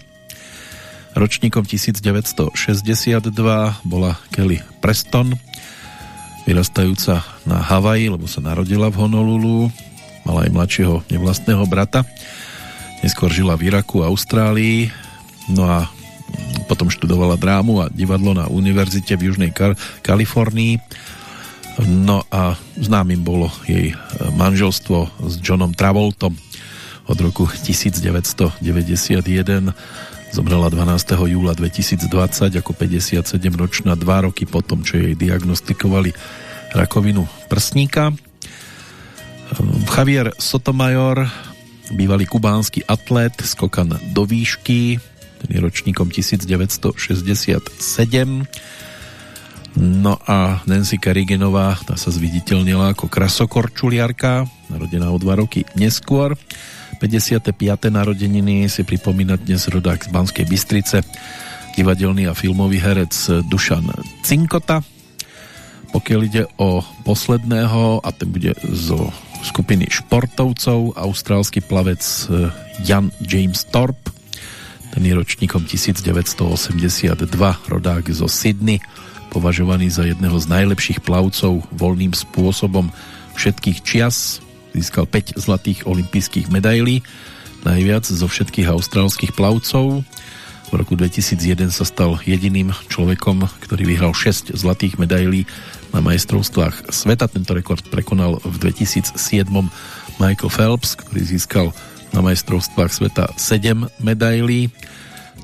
Ročníkom 1962 bola Kelly Preston, vyrastajúca na Havaji, lebo sa narodila v Honolulu, mala aj mladšieho nevlastného brata. Neskôr žila v Iraku a Austrálii, no a potom študovala drámu a divadlo na univerzite v Južnej Kal- Kalifornii No a známym bolo jej e, manželstvo s Johnom Travoltom od roku 1991 zomrela 12. júla 2020 ako 57-ročná dva roky potom, čo jej diagnostikovali rakovinu prsníka. Javier Sotomayor, bývalý kubánsky atlét, skokan do výšky, ten je ročníkom 1967 No a Nancy Karigenová, tá sa zviditeľnila ako krasokorčuliarka, narodená o dva roky neskôr. 55. narodeniny si pripomína dnes rodák z Banskej Bystrice, divadelný a filmový herec Dušan Cinkota. Pokiaľ ide o posledného, a ten bude zo skupiny športovcov, austrálsky plavec eh, Jan James Thorpe, ten je ročníkom 1982, rodák zo Sydney, považovaný za jedného z najlepších plavcov voľným spôsobom všetkých čias. Získal 5 zlatých olympijských medailí, najviac zo všetkých austrálskych plavcov. V roku 2001 sa stal jediným človekom, ktorý vyhral 6 zlatých medailí na majstrovstvách sveta. Tento rekord prekonal v 2007 Michael Phelps, ktorý získal na majstrovstvách sveta 7 medailí.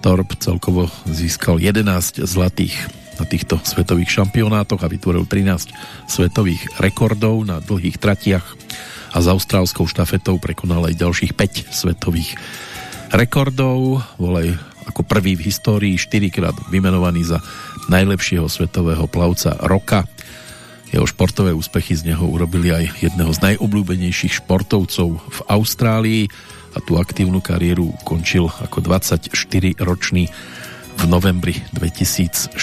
Torp celkovo získal 11 zlatých na týchto svetových šampionátoch a vytvoril 13 svetových rekordov na dlhých tratiach a s austrálskou štafetou prekonal aj ďalších 5 svetových rekordov. Bol aj ako prvý v histórii 4 krát vymenovaný za najlepšieho svetového plavca roka. Jeho športové úspechy z neho urobili aj jedného z najobľúbenejších športovcov v Austrálii a tú aktívnu kariéru končil ako 24-ročný v novembri 2006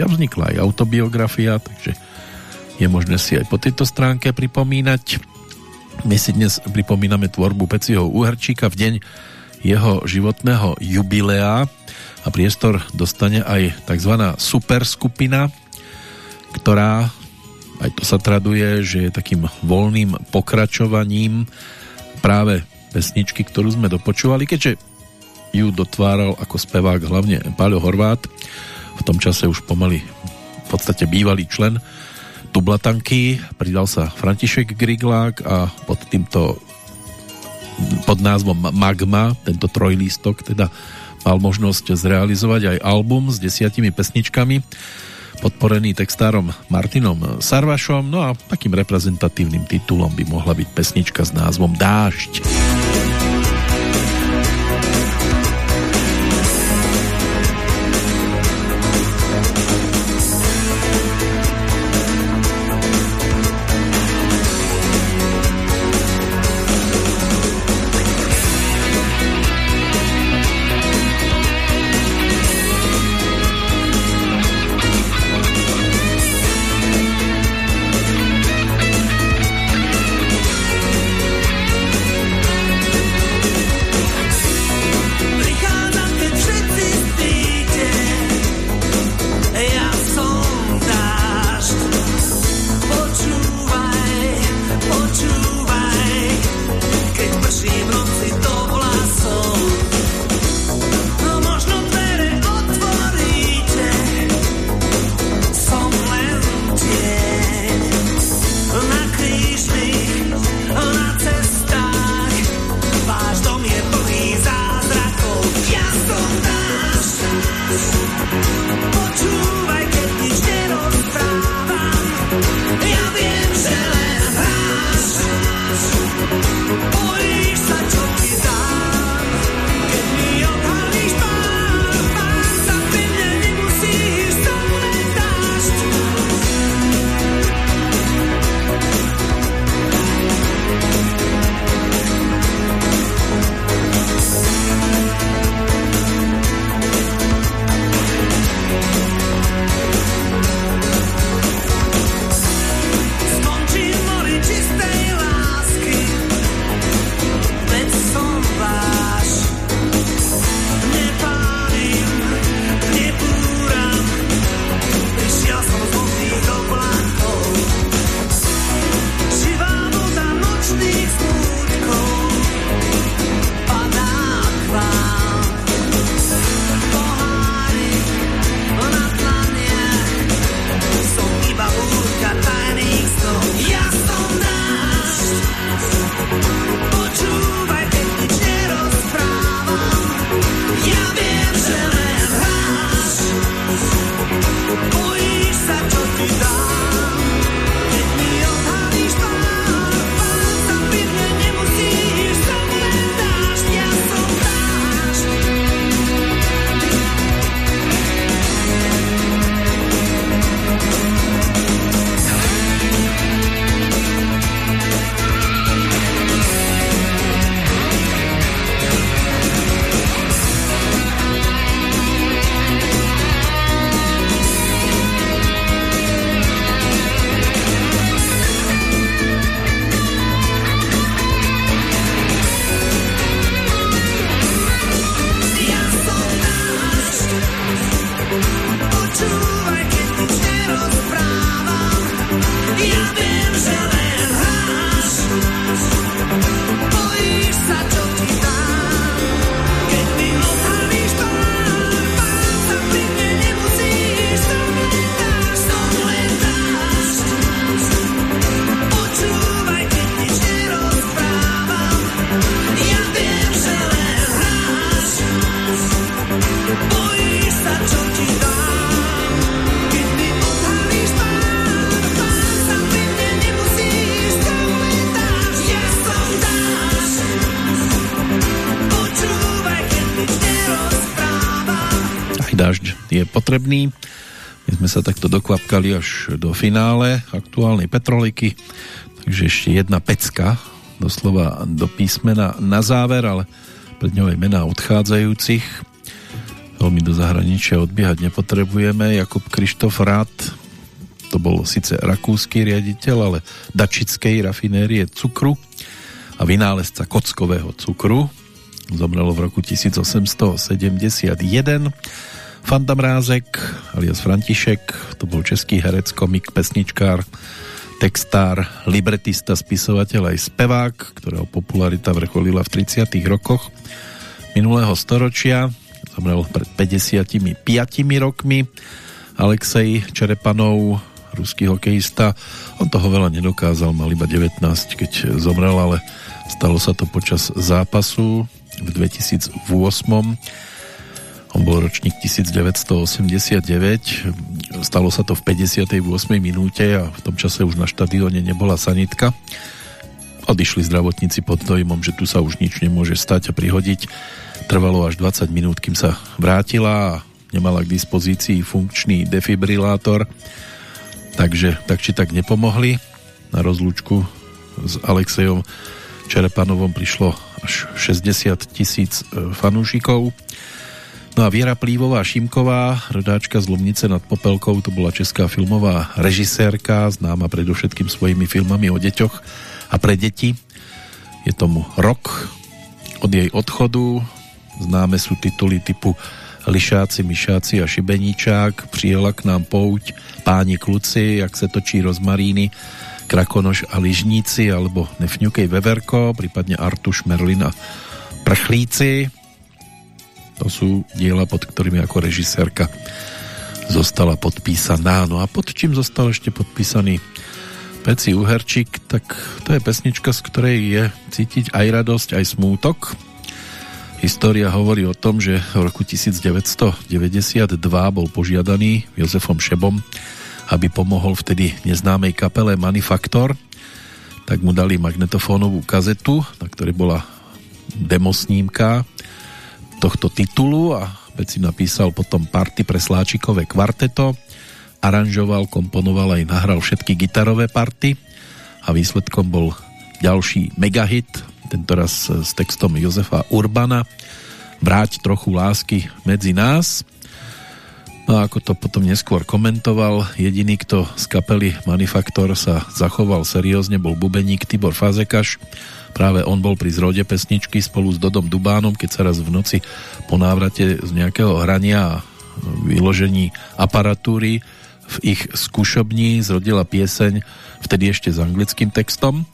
a vznikla aj autobiografia, takže je možné si aj po tejto stránke pripomínať. My si dnes pripomíname tvorbu Peciho Uherčíka v deň jeho životného jubilea a priestor dostane aj tzv. superskupina, ktorá, aj to sa traduje, že je takým voľným pokračovaním práve pesničky, ktorú sme dopočúvali, keďže ju dotváral ako spevák hlavne Páľo Horvát, v tom čase už pomaly v podstate bývalý člen Tublatanky, pridal sa František Griglák a pod týmto pod názvom Magma, tento trojlístok teda mal možnosť zrealizovať aj album s desiatimi pesničkami podporený textárom Martinom Sarvašom, no a takým reprezentatívnym titulom by mohla byť pesnička s názvom Dášť. Potrebný. My sme sa takto dokvapkali až do finále aktuálnej Petroliky, takže ešte jedna pecka, doslova do písmena na záver, ale pred ňou aj mená odchádzajúcich. Veľmi do zahraničia odbiehať nepotrebujeme. Jakub Krištof Rád, to bol síce rakúsky riaditeľ, ale dačickej rafinérie cukru a vynálezca kockového cukru. Zomrelo v roku 1871 Fanda Mrázek alias František, to bol český herec, komik, pesničkár, textár, libretista, spisovateľ aj spevák, ktorého popularita vrcholila v 30. rokoch minulého storočia. Zomrel pred 55 rokmi. Alexej Čerepanov, ruský hokejista. On toho veľa nedokázal, mal iba 19, keď zomrel, ale stalo sa to počas zápasu v 2008 on bol ročník 1989, stalo sa to v 58. minúte a v tom čase už na štadióne nebola sanitka. Odišli zdravotníci pod dojmom, že tu sa už nič nemôže stať a prihodiť. Trvalo až 20 minút, kým sa vrátila a nemala k dispozícii funkčný defibrilátor, takže tak či tak nepomohli. Na rozlúčku s Alexejom Čerepanovom prišlo až 60 tisíc e, fanúšikov No a Viera Plívová Šimková, rodáčka z Lomnice nad Popelkou, to bola česká filmová režisérka, známa predovšetkým svojimi filmami o deťoch a pre deti. Je tomu rok od jej odchodu. Známe sú tituly typu Lišáci, Myšáci a Šibeníčák, Přijela k nám pouť, Páni kluci, Jak se točí rozmaríny, Krakonoš a Ližníci alebo Nefňukej Veverko, prípadne Artuš, Merlin a Prchlíci to sú diela, pod ktorými ako režisérka zostala podpísaná. No a pod čím zostal ešte podpísaný Peci Uherčík, tak to je pesnička, z ktorej je cítiť aj radosť, aj smútok. História hovorí o tom, že v roku 1992 bol požiadaný Jozefom Šebom, aby pomohol vtedy neznámej kapele Manifaktor, tak mu dali magnetofónovú kazetu, na ktorej bola demosnímka tohto titulu a veci napísal potom party pre Sláčikové kvarteto, aranžoval, komponoval aj nahral všetky gitarové party. A výsledkom bol ďalší megahit, tentoraz s textom Jozefa Urbana. Vráť trochu lásky medzi nás. No a ako to potom neskôr komentoval, jediný, kto z kapely Manifaktor sa zachoval seriózne, bol bubeník Tibor Fazekaš, Práve on bol pri zrode pesničky spolu s Dodom Dubánom, keď sa raz v noci po návrate z nejakého hrania a vyložení aparatúry v ich skúšobní zrodila pieseň vtedy ešte s anglickým textom.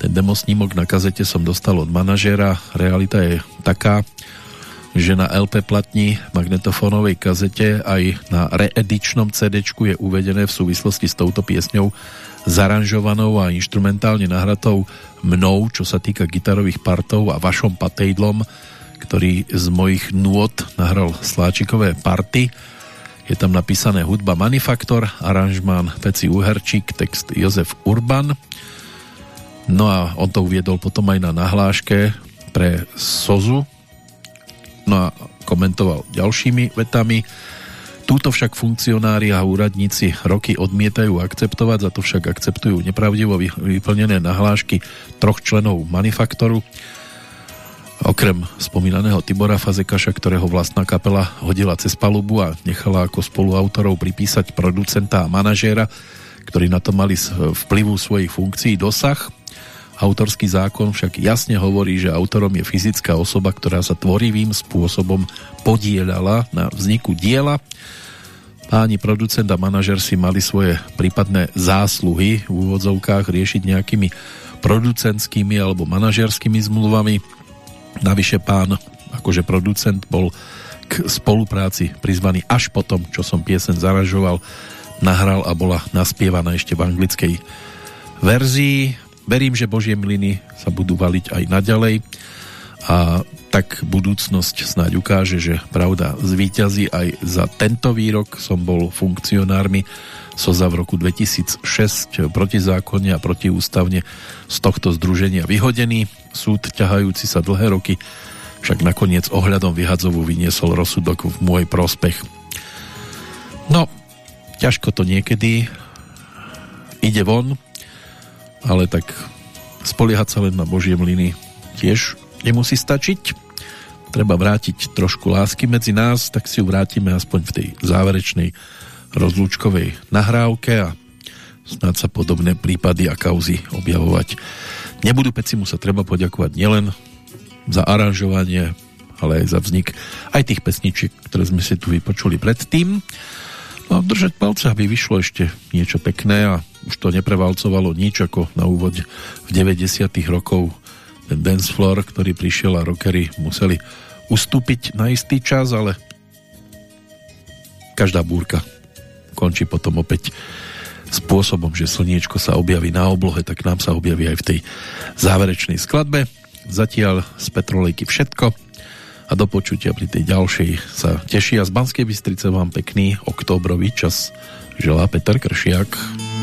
Ten demosnímok na kazete som dostal od manažéra. Realita je taká, že na LP platni magnetofónovej kazete aj na reedičnom CD je uvedené v súvislosti s touto piesňou zaranžovanou a instrumentálne nahratou mnou, čo sa týka gitarových partov a vašom patejdlom, ktorý z mojich nôd nahral sláčikové party. Je tam napísané hudba Manifaktor, aranžmán Peci Uherčík, text Jozef Urban. No a on to uviedol potom aj na nahláške pre Sozu. No a komentoval ďalšími vetami Túto však funkcionári a úradníci roky odmietajú akceptovať, za to však akceptujú nepravdivo vyplnené nahlášky troch členov manifaktoru. Okrem spomínaného Tibora Fazekaša, ktorého vlastná kapela hodila cez palubu a nechala ako spoluautorov pripísať producenta a manažéra, ktorí na to mali vplyvu svojich funkcií dosah. Autorský zákon však jasne hovorí, že autorom je fyzická osoba, ktorá sa tvorivým spôsobom podielala na vzniku diela Páni producent a manažer si mali svoje prípadné zásluhy v úvodzovkách riešiť nejakými producentskými alebo manažerskými zmluvami. Navyše pán, akože producent, bol k spolupráci prizvaný až potom, čo som piesen zaražoval, nahral a bola naspievaná ešte v anglickej verzii. Verím, že Božie miliny sa budú valiť aj naďalej a tak budúcnosť snáď ukáže, že pravda zvíťazí aj za tento výrok som bol funkcionármi SOZA v roku 2006 protizákonne a protiústavne z tohto združenia vyhodený. Súd ťahajúci sa dlhé roky však nakoniec ohľadom vyhadzovu vyniesol rozsudok v môj prospech. No, ťažko to niekedy ide von, ale tak spoliehať sa len na Božie mlyny tiež nemusí stačiť. Treba vrátiť trošku lásky medzi nás, tak si ju vrátime aspoň v tej záverečnej rozlúčkovej nahrávke a snáď sa podobné prípady a kauzy objavovať nebudú. Pecimu sa treba poďakovať nielen za aranžovanie, ale aj za vznik aj tých pesničiek, ktoré sme si tu vypočuli predtým. No a držať palce, aby vyšlo ešte niečo pekné a už to neprevalcovalo nič ako na úvod v 90 rokov ten dance floor, ktorý prišiel a rockery museli ustúpiť na istý čas, ale každá búrka končí potom opäť spôsobom, že slniečko sa objaví na oblohe, tak nám sa objaví aj v tej záverečnej skladbe. Zatiaľ z Petrolejky všetko a do počutia pri tej ďalšej sa teší a z Banskej Bystrice vám pekný októbrový čas želá Peter Kršiak.